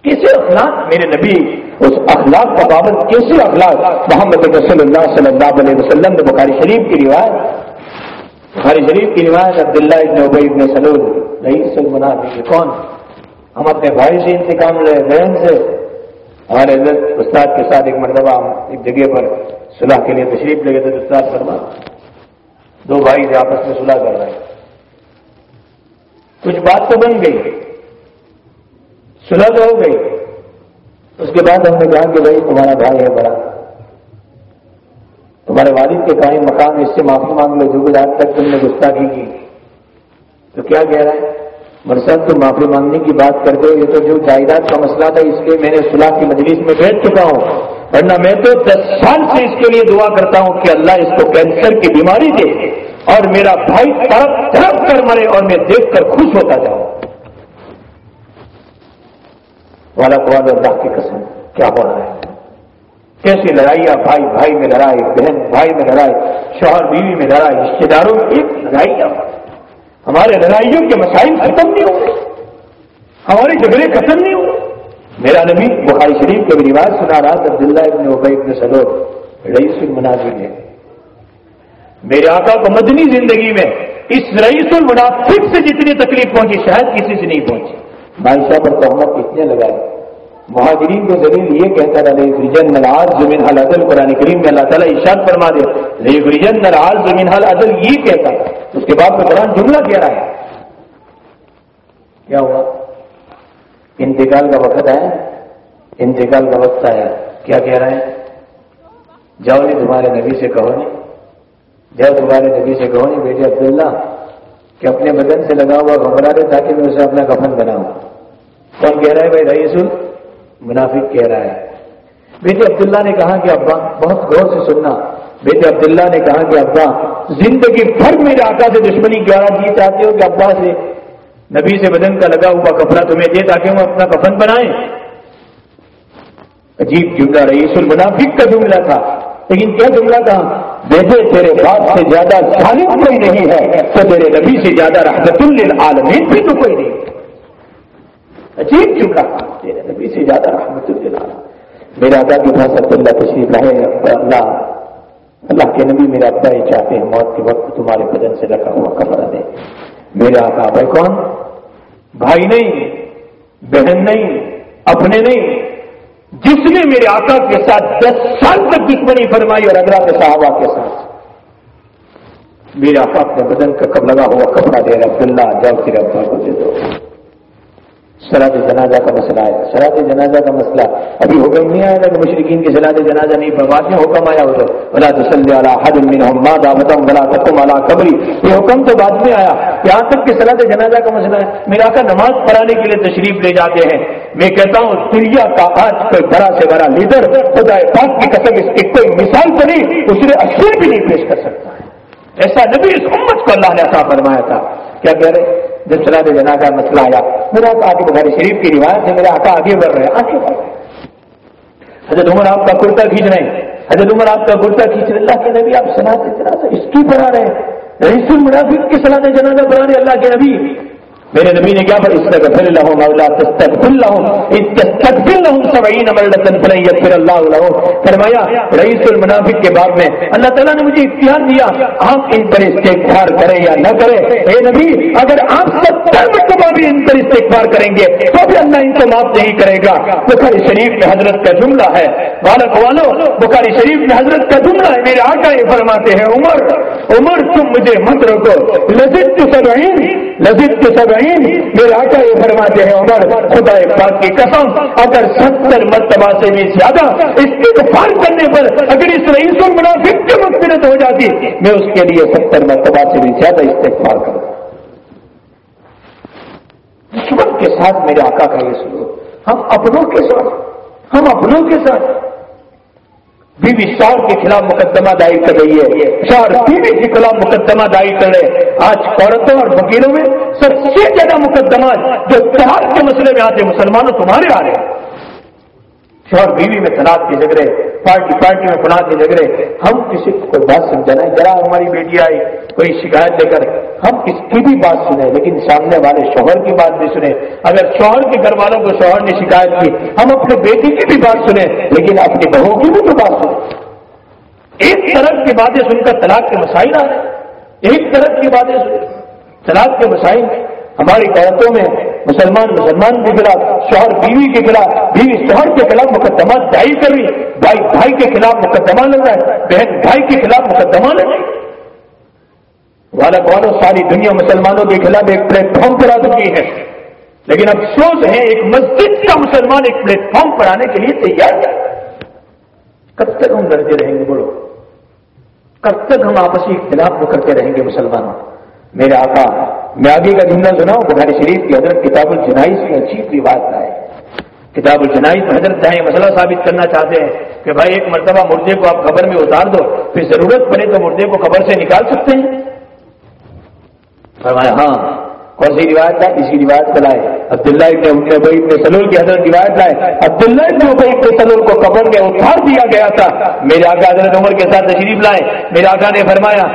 کیسے اخلاق؟ میرے نبی، اس اخلاق کا پابند کیسے اخلاق؟ محمد رسول اللہ صلی اللہ علیہ وسلم نے بخاری شریف کی روایت بخاری شریف کی روایت عبداللہ ابن عبی ابن سلول نہیں سل منا دیجیے کون ہم اپنے بھائی سے انتقام لے بہن سے ہمارے استاد کے ساتھ ایک مرتبہ ہم ایک جگہ پر صلاح کے لیے تشریف لے گئے تھے استاد فرما، دو بھائی سے آپس میں صلاح کر رہے ہیں۔ کچھ بات تو بن گئی، صلح تو ہو گئی۔ اس کے بعد ہم نے کہا کہ بھائی، تمہارا بھائی ہے بڑا۔ تمہارے والد کے قائم مقام اس سے معافی مانگ لو، جو بھی آج تک تم نے گستاخی کی۔ تو کیا کہہ رہا ہے؟ مرسد تم معافی مانگنے کی بات کرتے ہو یہ تو جو جائیداد کا مسئلہ تھا، اس لیے میں نے صلاح کی مجلس میں بیٹھ چکا ہوں۔ ورنہ میں تو دس سال سے اس کے لیے دعا کرتا ہوں کہ اللہ اس کو کینسر کی بیماری دے اور میرا بھائی تڑپ تڑپ کر مرے اور میں دیکھ کر خوش ہوتا جاؤں۔ والا قواد اللہ کی قسم، کیا ہو رہا ہے؟ کیسی لڑائیاں بھائی بھائی میں لڑائی، بہن بھائی میں لڑائی، شوہر بیوی میں لڑائی رشتے داروں میں ایک لڑائیاں ہمارے لڑائیوں کے مسائل ختم نہیں ہو رہے ہمارے جھگڑے ختم نہیں ہو رہے میرا نبی بخاری شریف کے رواج سنا رہا تھا، عبداللہ ابن ابئی ابن سلور رئیس المناظر ہے میرے آقا کو مدنی زندگی میں اس رئیس المنافق سے جتنی تکلیف پہنچی، شاید کسی سے نہیں پہنچی۔ بھائی صاحب پر تہمت کتنے لگائے مہاجرین کو زمین یہ کہتا تھا ریجن نراز زمین حل عدل قرآن کریم میں اللہ تعالیٰ ارشاد فرما دے ریجن نراز زمین حل عدل یہ کہتا اس کے بعد میں قرآن جملہ کہہ رہا ہے۔ کیا ہوا؟ انتقال کا وقت آیا؟ انتقال کا وقت آیا۔ کیا کہہ رہے ہیں جاؤ جی نہیں تمہارے نبی سے کہو نہیں جاؤ تمہارے نبی سے کہو نہیں بیٹے عبداللہ، کہ اپنے بدن سے لگا ہوا گھبرا دے تاکہ میں اسے اپنا کفن بناؤں۔ کون کہہ رہا ہے بھائی، رئیس منافق کہہ رہا ہے۔ بیٹے عبداللہ نے کہا کہ ابا، بہت غور سے سننا۔ بیٹے عبداللہ نے کہا کہ ابا، زندگی بھر میرے آقا سے دشمنی گیارہ کی چاہتے ہو کہ ابا سے نبی سے بدن کا لگا ہوا کپڑا تمہیں دے تاکہ وہ اپنا کفن بنائیں۔ عجیب جملہ، رئیس المنافق کا جملہ تھا۔ لیکن کیا جملہ تھا؟ بیٹے، تیرے باپ سے زیادہ ظالم کوئی نہیں ہے۔ تو تیرے نبی سے زیادہ رحمت للعالمین بھی تو کوئی نہیں۔ عجیب جملہ تیرے نبی سے زیادہ رحمت اللہ میرا ابا کی بھاشا اللہ تشریف رہے اللہ اللہ کے نبی میرا ابا ہی چاہتے ہیں، موت کے وقت تمہارے بدن سے رکھا ہوا کپڑا دے۔ میرا آقا، بھائی کون؟ بھائی نہیں، بہن نہیں، اپنے نہیں۔ جس نے میرے آقا کے ساتھ دس سال تک دشمنی فرمائی اور اگلا کے صحابہ کے ساتھ، میرے آقا اپنے بدن کا کب لگا ہوا کپڑا دے رہا عبداللہ جاؤ پھر ابا کو دے دو۔ سراد جنازہ کا مسئلہ ہے۔ سراد جنازہ کا مسئلہ۔ ابھی حکم نہیں آیا تھا کہ مشرقین کی سراد جنازہ نہیں پر بعد میں حکم آیا ادھر بلا تسلی حد محمد آمدم بلا قطم والا قبری یہ حکم تو بعد میں آیا۔ یہاں تک کہ سراد جنازہ کا مسئلہ ہے۔ میرا کا نماز پڑھانے کے لیے تشریف لے جاتے ہیں۔ میں کہتا ہوں دنیا کا آج کوئی بڑا سے بڑا لیڈر خدا پاک کی قسم اس کی کوئی مثال بنی اس نے اصل بھی نہیں پیش کر سکتا۔ ہے ایسا نبی اس امت کو اللہ نے ایسا فرمایا تھا۔ کیا کہہ رہے؟ جب سلاد جنازہ کا مسئلہ آیا میرا آگے بخاری شریف کی روایت ہے میرا آقا آگے بڑھ رہے ہیں، آگے بڑھ رہے حضرت عمر آپ کا کرتا کھینچ رہے ہیں، حضرت عمر آپ کا کرتا کھینچ رہے اللہ کے نبی آپ سلاد اس کی بنا رہے ہیں۔ رئیس المنافق کی سلاد جنازہ بنا رہے اللہ کے نبی۔ میرے نبی نے کیا پر استغفر لهم او لا تستغفر لهم. ان لهم 70 مرة فلن يغفر الله لهم. فرمایا، رئیس المنافق کے بعد میں، اللہ تعالی نے مجھے اختیار دیا، آپ ان پر استغفار کریں یا نہ کریں؟ اے نبی، اگر آپ 70 مرتبہ بھی ان پر استغفار کریں گے، تو بھی اللہ ان کو معاف نہیں کرے گا. بخاری شریف میں حضرت کا جملہ ہے۔ بالک والو بخاری شریف میں حضرت کا جملہ ہے، میرے آقا یہ فرماتے ہیں، عمر عمر، تم مجھے مت رکھو لذت 70 لذت 70 نہیں میرا آقا یہ فرماتے ہیں، عمر، خدا پاک کی قسم، اگر ستر مرتبہ سے بھی زیادہ استقبال کرنے پر اگر اس رئیس اور منافق کی مقصد ہو جاتی، میں اس کے لیے ستر مرتبہ سے بھی زیادہ استقبال کروں۔ دشمن کے ساتھ میرے آقا کا یہ سلوک ہم اپنوں کے ساتھ، ہم اپنوں کے ساتھ۔ بیوی شور کے خلاف مقدمہ دائر کر رہی ہے۔ شور بیوی کے خلاف مقدمہ دائر کر رہے آج عورتوں اور وکیلوں میں سب سے زیادہ مقدمات جو تہار کے مسئلے میں آتے مسلمانوں تمہارے آ رہے ہیں۔ شور بیوی میں تناب کے جھگڑے پارٹی پارٹی میں پناہ کے جگڑے ہم کسی کو کوئی بات سمجھانا ہے۔ ذرا ہماری بیٹی آئی، کوئی شکایت لے کر۔ ہم اس کی بھی بات سنیں، لیکن سامنے والے شوہر کی بات بھی سنیں۔ اگر شوہر کے گھر والوں کو شوہر نے شکایت کی، ہم اپنے بیٹی کی بھی بات سنیں، لیکن اپنی بہو کی بھی تو بات سنیں۔ ایک طرف کی باتیں سن کر طلاق کے مسائل آ رہے ایک طرف کی باتیں سن طلاق کے مسائل۔ ہماری قوتوں میں مسلمان مسلمان کے خلاف، شوہر بیوی کے خلاف، بیوی شوہر کے خلاف مقدمہ جاری کر رہی، بھائی بھائی کے خلاف مقدمہ لگ رہا ہے، بہن بھائی کے خلاف مقدمہ لگ رہی۔ والا والوں ساری دنیا مسلمانوں کے خلاف ایک پلیٹ فارم پر آ چکی ہے۔ لیکن افسوس ہے، ایک مسجد کا مسلمان ایک پلیٹ فارم پر آنے کے لیے تیار ہے۔ کب تک ہم لڑتے رہیں گے بولو؟ کب تک ہم آپسی اختلاف کرتے رہیں گے مسلمانوں؟ میرے آقا میں آگے کا جملہ سناؤں بخاری شریف کی حضرت کتاب الجنائی سے عجیب رواج ہے۔ کتاب الجنائی میں حضرت چاہے مسئلہ ثابت کرنا چاہتے ہیں کہ بھائی ایک مرتبہ مردے کو آپ خبر میں اتار دو، پھر ضرورت پڑے تو مردے کو خبر سے نکال سکتے ہیں۔ فرمایا ہاں کون سی روایت لائے اسی روایت کو لائے عبداللہ ابن ابئی ابن سلول کی حضرت روایت لائے عبداللہ ابن ابئی ابن سلول کو قبر میں اتار دیا گیا تھا۔ میرے آقا حضرت عمر کے ساتھ تشریف لائے۔ میرے آقا نے فرمایا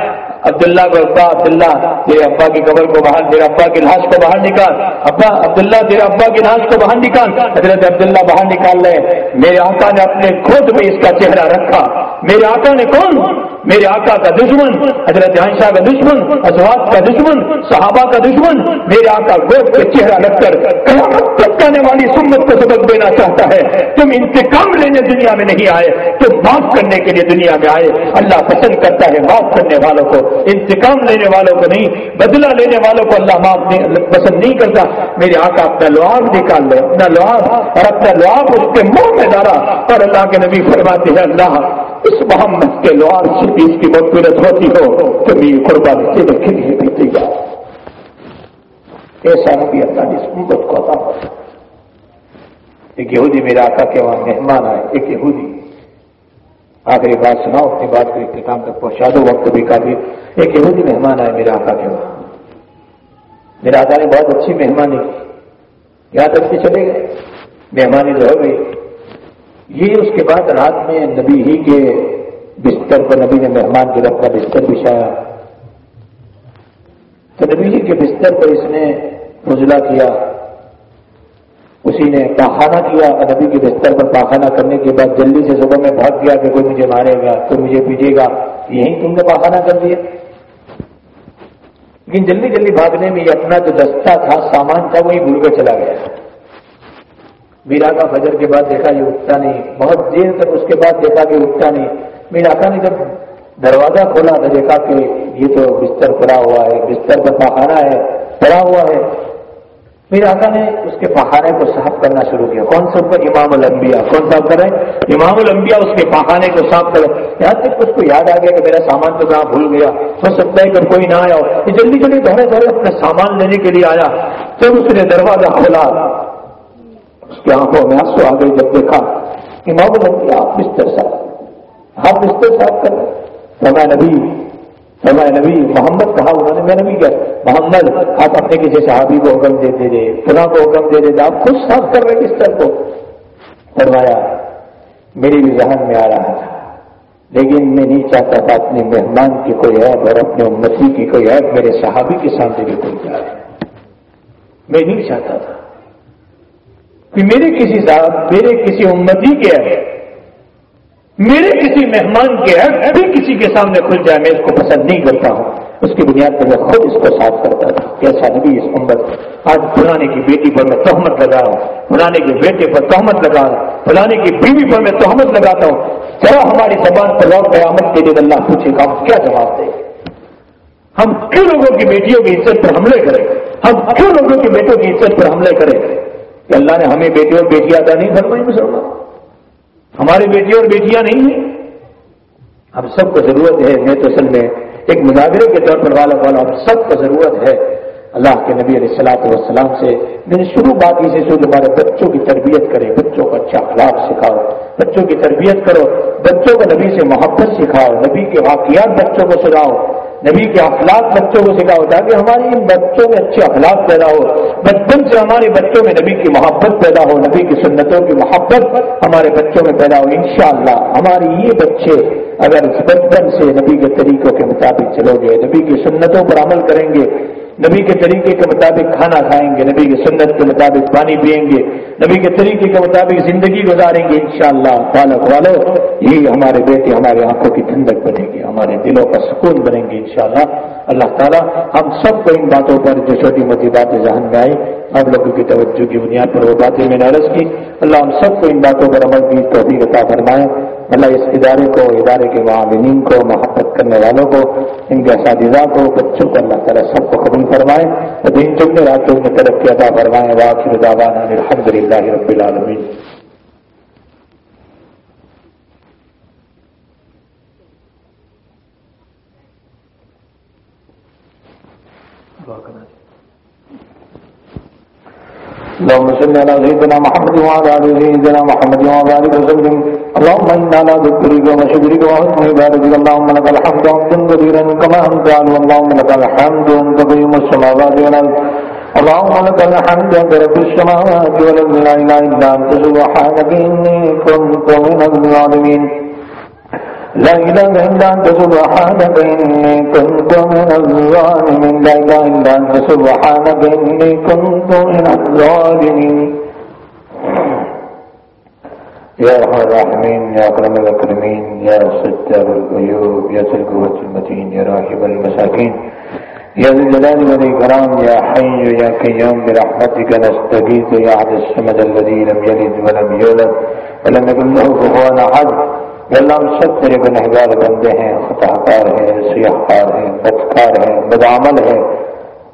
عبداللہ کو ابا عبداللہ تیرے ابا کی قبر کو باہر تیرے ابا کی لاش کو باہر نکال۔ ابا، عبداللہ، تیرے ابا کی لاش کو باہر نکال۔ حضرت عبداللہ باہر نکال لے۔ میرے آقا نے اپنے خود میں اس کا چہرہ رکھا۔ میرے آقا نے کون؟ میرے آقا کا دشمن، حضرت ہنشا کا دشمن ازواج کا دشمن، صحابہ کا دشمن۔ میرے آقا گوشت کے چہرہ رکھ کر تک کرنے والی سنت کو سبق دینا چاہتا ہے۔ تم انتقام لینے دنیا میں نہیں آئے، تم معاف کرنے کے لیے دنیا میں آئے۔ اللہ پسند کرتا ہے معاف کرنے والوں کو۔ انتقام لینے والوں کو نہیں، بدلہ لینے والوں کو اللہ معاف پسند نہیں کرتا۔ میرے آقا اپنا لواب نکال لے اپنا لواب اور اپنا لواب اس کے منہ میں ڈالا۔ اور اللہ کے نبی فرماتے ہیں، اللہ، اس محمد کے لوار سے بھی اس کی مغفرت ہوتی ہو، تو میری قربان دینے کے لیے بھی تیار ایسا نبی اللہ نے اس امت کو عطا کر ایک یہودی میرا آقا کے وہاں مہمان آئے، ایک یہودی آخری بات سناؤ، اپنی بات کو اختتام تک پہنچا دو، وقت بھی کافی۔ ایک یہودی مہمان آئے، میرا آقا کے وہاں۔ میرا آقا نے بہت اچھی مہمانی کی۔ یہاں تک کہ چلے گئے۔ مہمانی تو ہو گئی۔ یہ اس کے بعد رات میں نبی ہی کے بستر پر نبی نے مہمان کے رکھ کا بستر بچھایا۔ تو نبی جی کے بستر پر اس نے فضلہ کیا۔ اسی نے پاخانہ کیا نبی کے بستر پر پاخانہ کرنے کے بعد جلدی سے صبح میں بھاگ گیا کہ کوئی مجھے مارے گا، کوئی مجھے پیٹے گا۔ یہی تم نے پاخانہ کر دیا۔ لیکن جلدی جلدی بھاگنے میں یہ اپنا جو دستہ تھا، سامان تھا، وہی بھول کر چلا گیا۔ میرا کا فجر کے بعد دیکھا یہ اٹھتا نہیں۔ بہت دیر تک اس کے بعد دیکھا کہ اٹھتا نہیں۔ میرا کا نے جب دروازہ کھولا تو دیکھا کہ یہ تو بستر پڑا ہوا ہے، بستر پر پہاڑا ہے، پڑا ہوا ہے۔ میرا آقا نے اس کے پہاڑے کو صاف کرنا شروع کیا۔ کون سا اوپر؟ امام الانبیاء۔ کون صاف کرے امام الانبیاء اس کے پہاڑے کو صاف کرے۔ یہاں تک اس کو یاد آ گیا کہ میرا سامان تو کہاں بھول گیا۔ ہو سکتا ہے کہ کوئی نہ آیا ہو۔ یہ جلدی جلدی دھڑے دھڑے اپنا سامان لینے کے لیے آیا۔ جب اس نے دروازہ کھولا۔ اس کی آنکھوں میں آنسو آ گئی جب دیکھا۔ امام الگ آپ بستر صاف آپ بستر صاف کر رہے نبی فرمایا، نبی محمد کہا، انہوں نے، میں نبی کیا، محمد، آپ اپنے کسی صحابی کو حکم دے دے پناہ کو حکم دے دے آپ خود صاف کر رہے بستر کو؟ فرمایا، میری بھی ذہن میں آ رہا تھا، لیکن میں نہیں چاہتا تھا اپنے مہمان کی کوئی عیب اور اپنے امتی کی کوئی عیب میرے صحابی کے سامنے بھی کوئی جائے۔ میں نہیں چاہتا تھا کہ میرے کسی صاحب، میرے کسی امتی کے ہے میرے کسی مہمان کے ہاں ہے بھی کسی کے سامنے کھل جائے، میں اس کو پسند نہیں کرتا ہوں۔ اس کی بنیاد پر میں خود اس کو صاف کرتا تھا کیسا نبی، اس امت، آج فلانے کی بیٹی پر میں تہمت لگا رہا ہوں، فلانے کے بیٹے پر تہمت لگا رہا ہوں، فلانے کی بیوی پر میں تہمت لگاتا ہوں۔ چلو ہماری زبان پر لوٹ قیامت کے لیے اللہ پوچھے گا کیا جواب دیں؟ ہم کیوں لوگوں کی بیٹیوں کی عزت پر حملے کریں؟ ہم کیوں لوگوں کی بیٹوں کی عزت پر حملے کریں؟ کہ اللہ نے ہمیں بیٹی بیٹیاں ادا نہیں فرمائی، مسلمان۔ ہماری بیٹی اور بیٹیاں نہیں ہیں۔ ہم سب کو ضرورت ہے میں تو اصل میں ایک مظاہرے کے طور پر والا والا ہم سب کو ضرورت ہے۔ اللہ کے نبی علیہ السلاط والسلام سے میں نے شروع بات ہی سے شروع بچوں کی تربیت کرے بچوں کو اچھا اخلاق سکھاؤ۔ بچوں کی تربیت کرو، بچوں کو نبی سے محبت سکھاؤ، نبی کے واقعات بچوں کو سناؤ، نبی کے اخلاق بچوں کو سکھاؤ، تاکہ ہماری ان بچوں میں اچھے اخلاق پیدا ہو۔ بچپن سے ہمارے بچوں میں نبی کی محبت پیدا ہو، نبی کی سنتوں کی محبت ہمارے بچوں میں پیدا ہو، انشاءاللہ ہماری یہ بچے اگر بچپن سے نبی کے طریقوں کے مطابق چلو گے، نبی کی سنتوں پر عمل کریں گے، نبی کے طریقے کے مطابق کھانا کھائیں گے، نبی کی سنت کے مطابق پانی پئیں گے، نبی کے طریقے کے مطابق زندگی گزاریں گے، انشاءاللہ شاء اللہ والو، یہی ہمارے بیٹے ہماری آنکھوں کی ٹھنڈک بنے گی، ہمارے دلوں کا سکون بنے گی، انشاءاللہ اللہ تعالیٰ ہم سب کو ان باتوں پر جو چھوٹی موٹی باتیں ذہن میں آئی ہم لوگوں کی توجہ کی بنیاد پر وہ باتیں میں نے عرض کی۔ اللہ ہم سب کو ان باتوں پر عمل کی توفیق عطا فرمائے۔ اللہ اس ادارے کو، ادارے کے معاونین کو، محبت کرنے والوں کو، ان کے اساتذہ کو، بچوں کو اللہ تعالیٰ سب کو قبول فرمائے۔ اور دن چکنے راتوں میں ترقی عطا فرمائے۔ واقع دعوانا الحمد للہ رب العالمین۔ دعا کرنا چاہیے۔ اللهم صل على سيدنا محمد وعلى ال سيدنا محمد وعلى ال وسلم اللهم انا على ذكرك وشكرك وحسن عبادتك اللهم لك الحمد حمدا كثيرا كما انت اللهم لك الحمد انت قيوم السماوات والارض۔ اللهم لك الحمد أنت رب السماوات والأرض لا إله إلا أنت سبحانك إني كنت من الظالمين لا إله إلا أنت سبحانك إني كنت من الظالمين. لا إله إلا أنت سبحانك إني كنت من الظالمين. يا رحمن الرحمن يا أكرم الأكرمين يا ستر الغيوب يا ذا القوة المتين يا راحب المساكين. يا ذا الجلال والإكرام يا حي يا قيوم برحمتك نستغيث يا عبد الصمد الذي لم يلد ولم يولد ولم يكن له كفوا أحد. اللہ ہم سب تیرے گنہگار بندے ہیں خطا کار ہیں سیاح کار ہیں، بدکار ہیں، بدعمل ہیں۔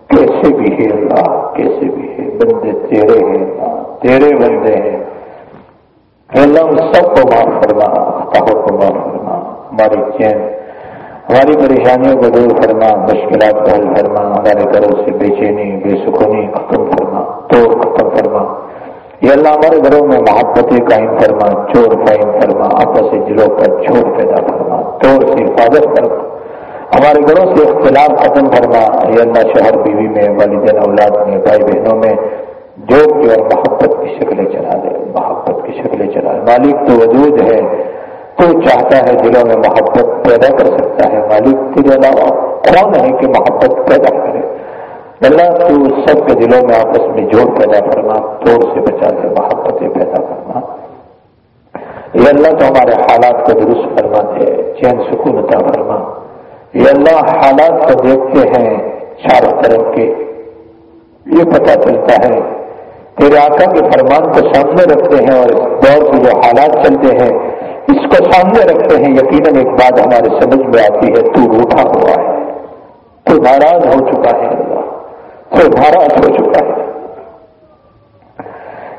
کیسے بھی ہے اللہ؟ کیسے بھی ہے بندے تیرے ہیں اللہ، تیرے بندے ہیں۔ اللہ ہم سب کو معاف فرما خطاوں کو معاف فرما، ہماری چین، ہماری پریشانیوں کو دور فرما، مشکلات کو حل فرما، ہمارے گھروں سے بے چینی، بے سکونی ختم فرما ختم فرما یہ اللہ ہمارے گھروں میں محبت قائم فرما، چور قائم فرما، آپس سے دلوں کا چور پیدا فرما توڑ سے حفاظت فرما۔ ہمارے گھروں سے اختلاف ختم فرما۔ یہ اللہ شہر بیوی میں، والدین، اولاد میں، بھائی بہنوں میں جو کی اور محبت کی شکلیں چلا دے، محبت کی شکلیں چلا دے۔ مالک تو وجود ہے، تو چاہتا ہے دلوں میں محبت پیدا کر سکتا ہے۔ مالک تیرے علاوہ کون ہے کہ محبت پیدا کرے؟ اللہ تو سب کے دلوں میں آپس میں جوڑ پیدا کرنا توڑ سے بچا دے محبتیں پیدا کرنا یہ اللہ تو ہمارے حالات کو درست فرما دے چین سکون عطا فرما۔ یہ اللہ حالات کو دیکھتے ہیں چاروں طرف کے۔ یہ پتہ چلتا ہے، تیرے آقا کے فرمان کو سامنے رکھتے ہیں اور اس دور کے جو حالات چلتے ہیں، اس کو سامنے رکھتے ہیں۔ یقیناً ایک بات ہمارے سمجھ میں آتی ہے، تو روٹا ہوا ہے، تو ناراض ہو چکا ہے اللہ۔ تو ناراض ہو چکا ہے۔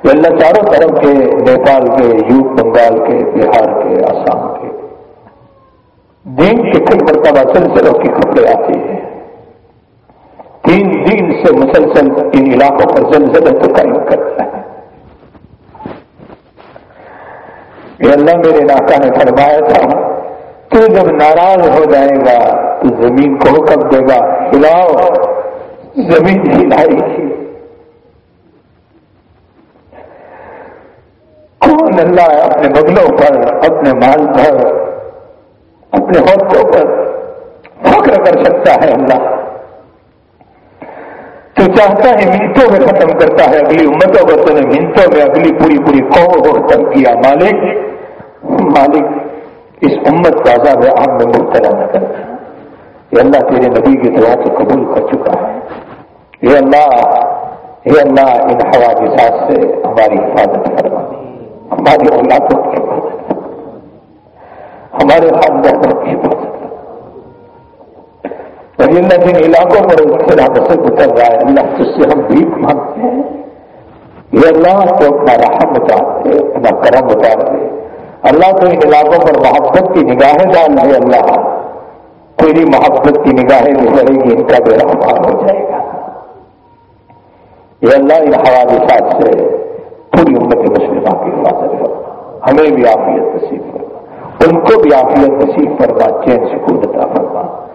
یہ اللہ چاروں طرف کے، نیپال کے یوپ بنگال کے، بہار کے، آسام کے۔ دین کے کئی مرتبہ سلسلوں کی خبریں آتی ہیں۔ تین دن سے مسلسل ان علاقوں پر زلزلہ تو قائم کرتا ہے۔ یہ اللہ میرے علاقہ نے فرمایا تھا، تو جب ناراض ہو جائے گا، تو زمین کو حکم دے گا، ہلاؤ۔ زمین ہلائی گی کون اللہ اپنے بگلوں پر، اپنے مال پر، اپنے حوصوں پر فخر کر سکتا ہے اللہ؟ تو چاہتا ہے منٹوں میں ختم کرتا ہے اگلی امتوں کو، تو نے منٹوں میں اگلی پوری پوری قوم کو ختم کیا۔ مالک مالک، اس امت کا عذاب عام میں مبتلا نہ کرنا یہ اللہ تیرے نبی کی دعا کو قبول کر چکا ہے۔ یہ اللہ یہ اللہ ان ہوا سے ہماری حفاظت کروا ہماری اولادوں کی حفاظت ہمارے خاندانوں کی حفاظت اور جن علاقوں پر خدا سے اتر رہا ہے اللہ جس سے ہم بھیک مانگتے ہیں۔ یہ اللہ کو اپنا رحم اتار دے اپنا کرم اتار دے اللہ تو ان علاقوں پر محبت کی نگاہیں ڈال دے اللہ۔ کوئی محبت کی نگاہیں گزرے گی، ان کا بے رحمان ہو جائے گا۔ یہ اللہ ان حوادثات سے پوری امت مسلمہ کی حفاظت کرنا ہمیں بھی عافیت نصیب کرنا ان کو بھی عافیت نصیب کرنا چین سکون عطا فرما۔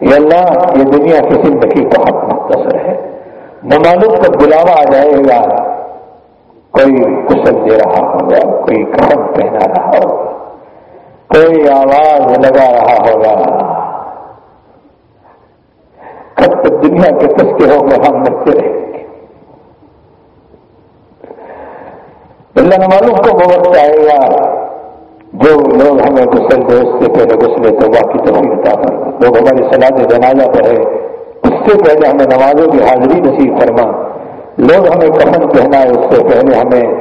یہ اللہ، یہ دنیا کی زندگی بہت مختصر ہے۔ نمالوں کا بلاوا آ جائے گا کوئی کسل دے رہا ہوگا، کوئی کفن پہنا رہا ہوگا، کوئی آواز لگا رہا ہوگا۔ کب تک دنیا کے کسکے ہو کر ہم مرتے رہیں؟ اللہ نمالوں کو وقت آئے گا جو لوگ ہمیں غسل دے اس سے پہلے غسل تو باقی تفریح کر لوگ ہماری سلاد جنازہ پڑھے اس سے پہلے ہمیں نمازوں کی حاضری نصیب فرما۔ لوگ ہمیں کفن پہنا ہے اس سے پہلے ہمیں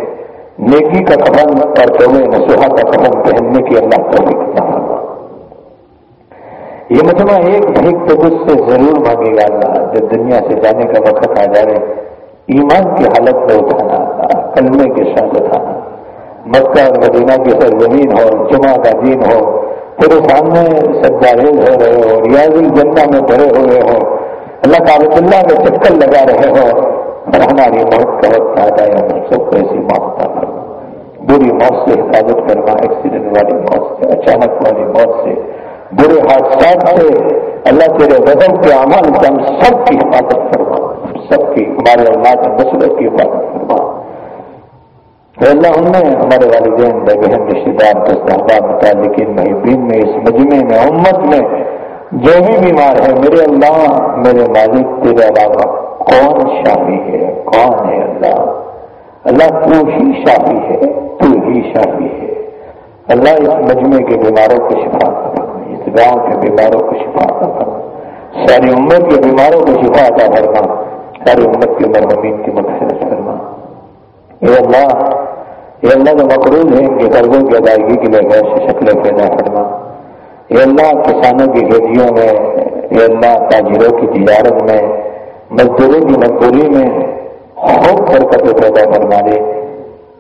نیکی کا کفن اور چوبے نسوہا کا کفن پہننے کی اللہ توفیق عطا فرما۔ یہ مجمع ایک بھیک تو تجھ سے ضرور مانگے گا اللہ۔ جب دنیا سے جانے کا وقت آ جائے ایمان کی حالت میں اٹھانا، کلمے کے ساتھ اٹھانا۔ مکہ اور مدینہ کی سرزمین ہو، جمعہ کا دین ہو، تیرے سامنے سجاریز ہو رہے ہو، ریاض الجنہ میں بھرے ہوئے ہو، اللہ کابت اللہ میں چکر لگا رہے ہو، اور ہماری موت کا وقت آ جائے، ہم سب کو ایسی موت کا بری موت سے حفاظت کرنا ایکسیڈنٹ والی موت سے، اچانک والی موت سے برے حادثات سے اللہ تیرے وزن کے عمل سے ہم سب کی حفاظت کروا سب کی، ہمارے اولاد نسلوں کی حفاظت فرما۔ اللہ ہم نے ہمارے والدین بہن رشتے دار دستاردار متعلقین محبین میں، اس مجمع میں، امت میں جو بھی بیمار ہے، میرے اللہ، میرے مالک تیرے علاوہ کون شافی ہے؟ کون ہے اللہ؟ اللہ تو ہی شافی ہے، تو ہی شافی ہے۔ اللہ اس مجمع کے بیماروں کو شفا کرنا گاؤں کے بیماروں کو شفا کرنا ساری امت کے بیماروں کو شفا عطا فرما۔ ساری امت کے مرمین کی مقصد فرما۔ اے اللہ یہ اللہ جو مقروض ہے ان کے قرضوں کی ادائیگی کے لیے غیر سے شکلیں پیدا فرما۔ یہ اللہ، کسانوں کی کھیتیوں میں یہ اللہ، تاجروں کی تجارت میں، مزدوروں کی مزدوری میں خوب برکتیں پیدا فرما دے۔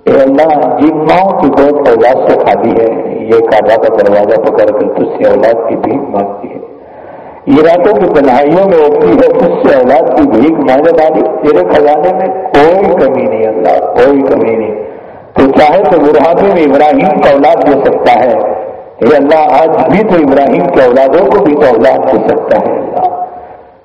اے اللہ جی جن ماؤں کی بہت اولاد سے خالی ہے؟ یہ کاجا کا دروازہ پکڑ کر تجھ سے اولاد کی بھیک مانگتی ہے۔ راتوں کی تنہائیوں میں ہوتی ہے اس سے اولاد کی بھیک مانے والی۔ تیرے خزانے میں کوئی کمی نہیں، اللہ، کوئی کمی نہیں۔ تو چاہے تو بڑھاپے میں ابراہیم کا اولاد دے سکتا ہے۔ یہ اللہ، آج بھی تو ابراہیم کے اولادوں کو بھی تو اولاد دے سکتا ہے، اللہ۔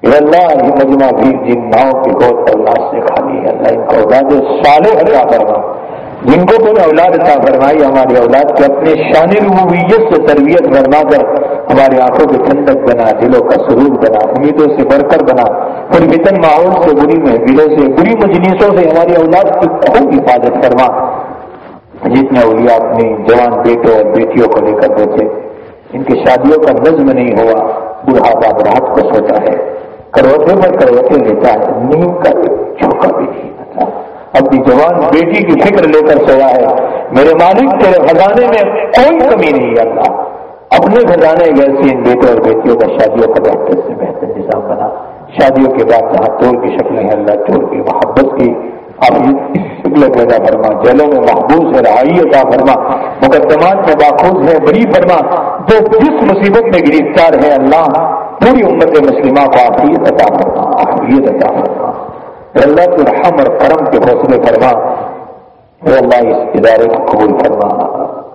یہ اللہ، یہ مجمع بھی جن ناؤں کی بہت اولاد سے خالی ہے، اللہ، ان کا اولاد سالے ہٹا کرنا جن کو کوئی اولاد عطا فرمائی، ہماری اولاد کے اپنے شان ربویت سے تربیت فرما کر ہماری آنکھوں کی ٹھنڈک بنا، دلوں کا سرور بنا، امیدوں سے بڑھ کر بنا پھر وطن ماحول سے بری محفلوں سے، بری مجلسوں سے ہماری اولاد کی خوب حفاظت فرما۔ جتنے اولیاء اپنی جوان بیٹوں اور بیٹیوں کو لے کر بیٹھے، ان کی شادیوں کا نظم نہیں ہوا، بڑھاپا رات کو سوتا ہے۔ کروٹے پر کروٹے لیتا ہے، نیند کا چھوکا بھی نہیں۔ اپنی جوان بیٹی کی فکر لے کر سویا ہے۔ میرے مالک، تیرے خزانے میں کوئی کمی نہیں اللہ۔ اپنے خزانے گیسی ان بیٹوں اور بیٹیوں کا شادیوں کا بہتر سے بہتر نظام بنا۔ شادیوں کے بعد جہاں توڑ کی شکلیں ہیں، اللہ توڑ کی محبت کی۔ اب شکل پیدا فرما جلوں میں محبوس ہے، رہائی عطا فرما۔ مقدمات میں باخوذ ہے، بڑی فرما۔ جو جس مصیبت میں گرفتار ہے، اللہ پوری امت مسلمہ کو آفیت عطا فرما، آفیت عطا فرما۔ اللہ کے رحم اور کرم کے حوصلے فرما۔ اللہ، اس ادارے کو قبول فرما۔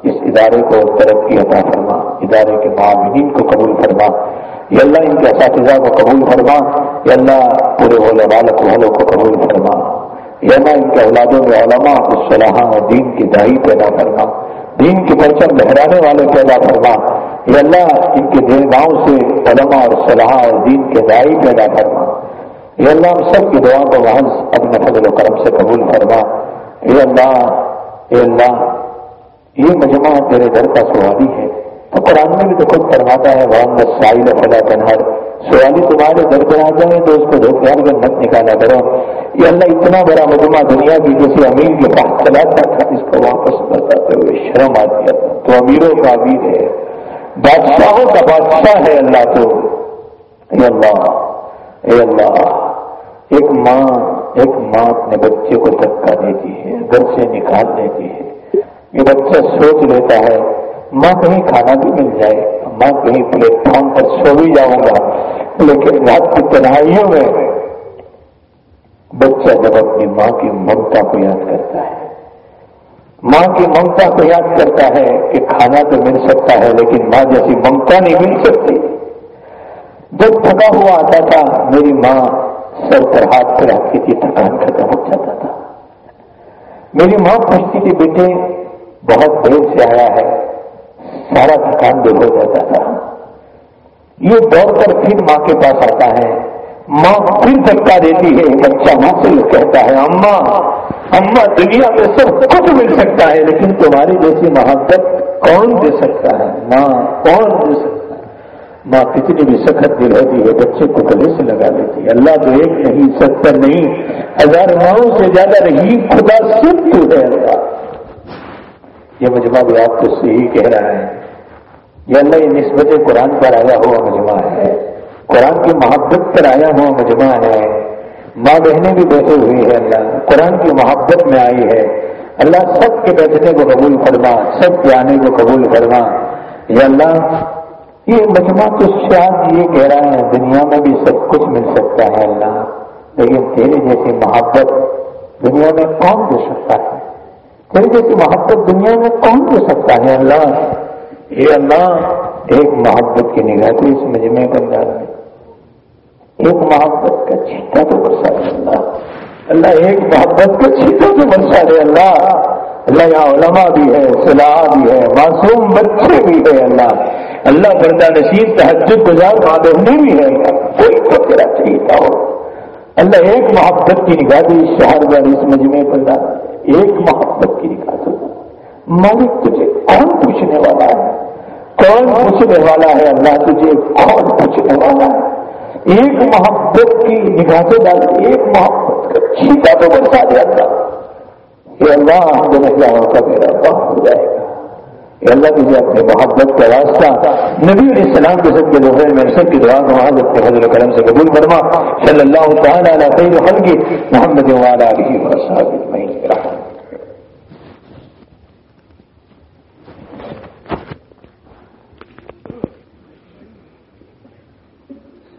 اس ادارے کو ترقی عطا فرما۔ ادارے کے معاملین کو قبول فرما۔ یہ اللہ، ان کے اساتذہ کو قبول فرما۔ یہ اللہ، پورے بولے والوں والوں کو قبول فرما۔ یہ اللہ، ان کے اولادوں میں علماء الصلاح اور دین کی دہی پیدا فرما۔ دین کی پرچم لہرانے والے پیدا فرما۔ یہ اللہ، ان کے دل گاؤں سے علماء اور صلاح اور دین کے دائی پیدا فرما۔ یہ اللہ ہم سب کی دعا کو محض اپنے فضل و کرم سے قبول فرما۔ اے اللہ اے اللہ، یہ مجمع تیرے گھر کا سوالی ہے۔ تو قرآن میں بھی تو خود فرماتا ہے وہ ساحل فلا تنہر سوالی تمہارے گھر پر آ جائیں تو اس کو دھوکے کر مت نکالا کرو۔ یہ اللہ، اتنا بڑا مجمع دنیا کی جیسے امیر کے پاس چلاتا تھا اس کو واپس بتاتے ہوئے شرم آتی ہے۔ تو امیروں کا امیر ہے۔ بادشاہوں کا بادشاہ ہے اللہ تو۔ اے اللہ اے اللہ، ایک ماں ایک ماں اپنے بچے کو دھکا دیتی ہے، گھر سے نکال دیتی ہے۔ یہ بچہ سوچ لیتا ہے، ماں کہیں کھانا بھی مل جائے، ماں کہیں پلیٹ فارم پر سو بھی جاؤں گا۔ لیکن رات کی تنہائیوں میں بچہ جب اپنی ماں کی ممتا کو یاد کرتا ہے۔ ماں کی ممتا کو یاد کرتا ہے کہ کھانا تو مل سکتا ہے، لیکن ماں جیسی ممتا نہیں مل سکتی۔ جب تھکا ہوا آتا تھا، میری ماں سر پر ہاتھ پہ رکھتی تھی، تھکان ختم ہو جاتا تھا۔ میری ماں پوچھتی تھی بیٹے بہت دیر سے آیا ہے، سارا تھکان دور ہو جاتا تھا۔ یہ دوڑ کر پھر ماں کے پاس آتا ہے۔ ماں پھر دھکا دیتی ہے بچہ ماں سے کہتا ہے اما اما دنیا میں سب کچھ مل سکتا ہے، لیکن تمہاری جیسی محبت کون دے سکتا ہے؟ ماں کون دے سکتا ہے؟ ماں کتنی بھی سخت دل ہوتی ہے، بچے کو گلے سے لگا لیتی ہے۔ اللہ تو ایک نہیں ستر نہیں۔ ہزار ماؤں سے زیادہ نہیں، خدا سب تو ہے اللہ۔ یہ مجمع بھی آپ کو صحیح کہہ رہا ہے۔ یہ اللہ، یہ نسبت قرآن پر آیا ہوا مجمع ہے۔ قرآن کی محبت پر آیا ہوا مجمع ہے۔ ماں بہنیں بھی بیٹھے ہوئی ہے اللہ۔ قرآن کی محبت میں آئی ہے۔ اللہ سب کے بیٹھنے کو قبول فرما، سب کے آنے کو قبول فرما۔ یہ اللہ یہ مجمع تو شاید یہ کہہ رہا ہے، دنیا میں بھی سب کچھ مل سکتا ہے اللہ۔ لیکن تیرے جیسی محبت دنیا میں کون دے سکتا ہے؟ تیرے جیسی محبت دنیا میں کون دے سکتا ہے اللہ؟ یہ اللہ، ایک محبت کی نگاہ تھی اس مجمع کے اندر میں ایک محبت کا چھٹا تو برسا اللہ۔ اللہ، ایک محبت کو چھیٹوں سے برسا دے اللہ۔ اللہ یہاں علماء بھی ہے صلاح بھی ہے معصوم بچے بھی ہے اللہ۔ اللہ پردہ نشید تحجد گزار بادنی بھی ہے کوئی تو تیرا چاہیے ہو اللہ ایک محبت کی نگاہ دی، شہر بار اس مجمع پر ایک محبت کی نگاہ دو مالک تجھے کون پوچھنے والا ہے؟ کون پوچھنے والا ہے؟ اللہ تجھے کون پوچھنے والا ہے؟ ایک محبت کی نگاہ سے ڈال ایک محبت کا چھیٹا تو برسا دیا اللہ۔ کہ اللہ ہم کا میرا وقت ہو جائے گا۔ کہ اللہ تجھے اپنے محبت کا راستہ نبی علیہ السلام کے سب کے دوسرے میں سب کی دعا کو وہاں اپنے حضرت کرم سے قبول فرما۔ صلی اللہ تعالیٰ علیہ خیر خلقی محمد والا علیہ وسلم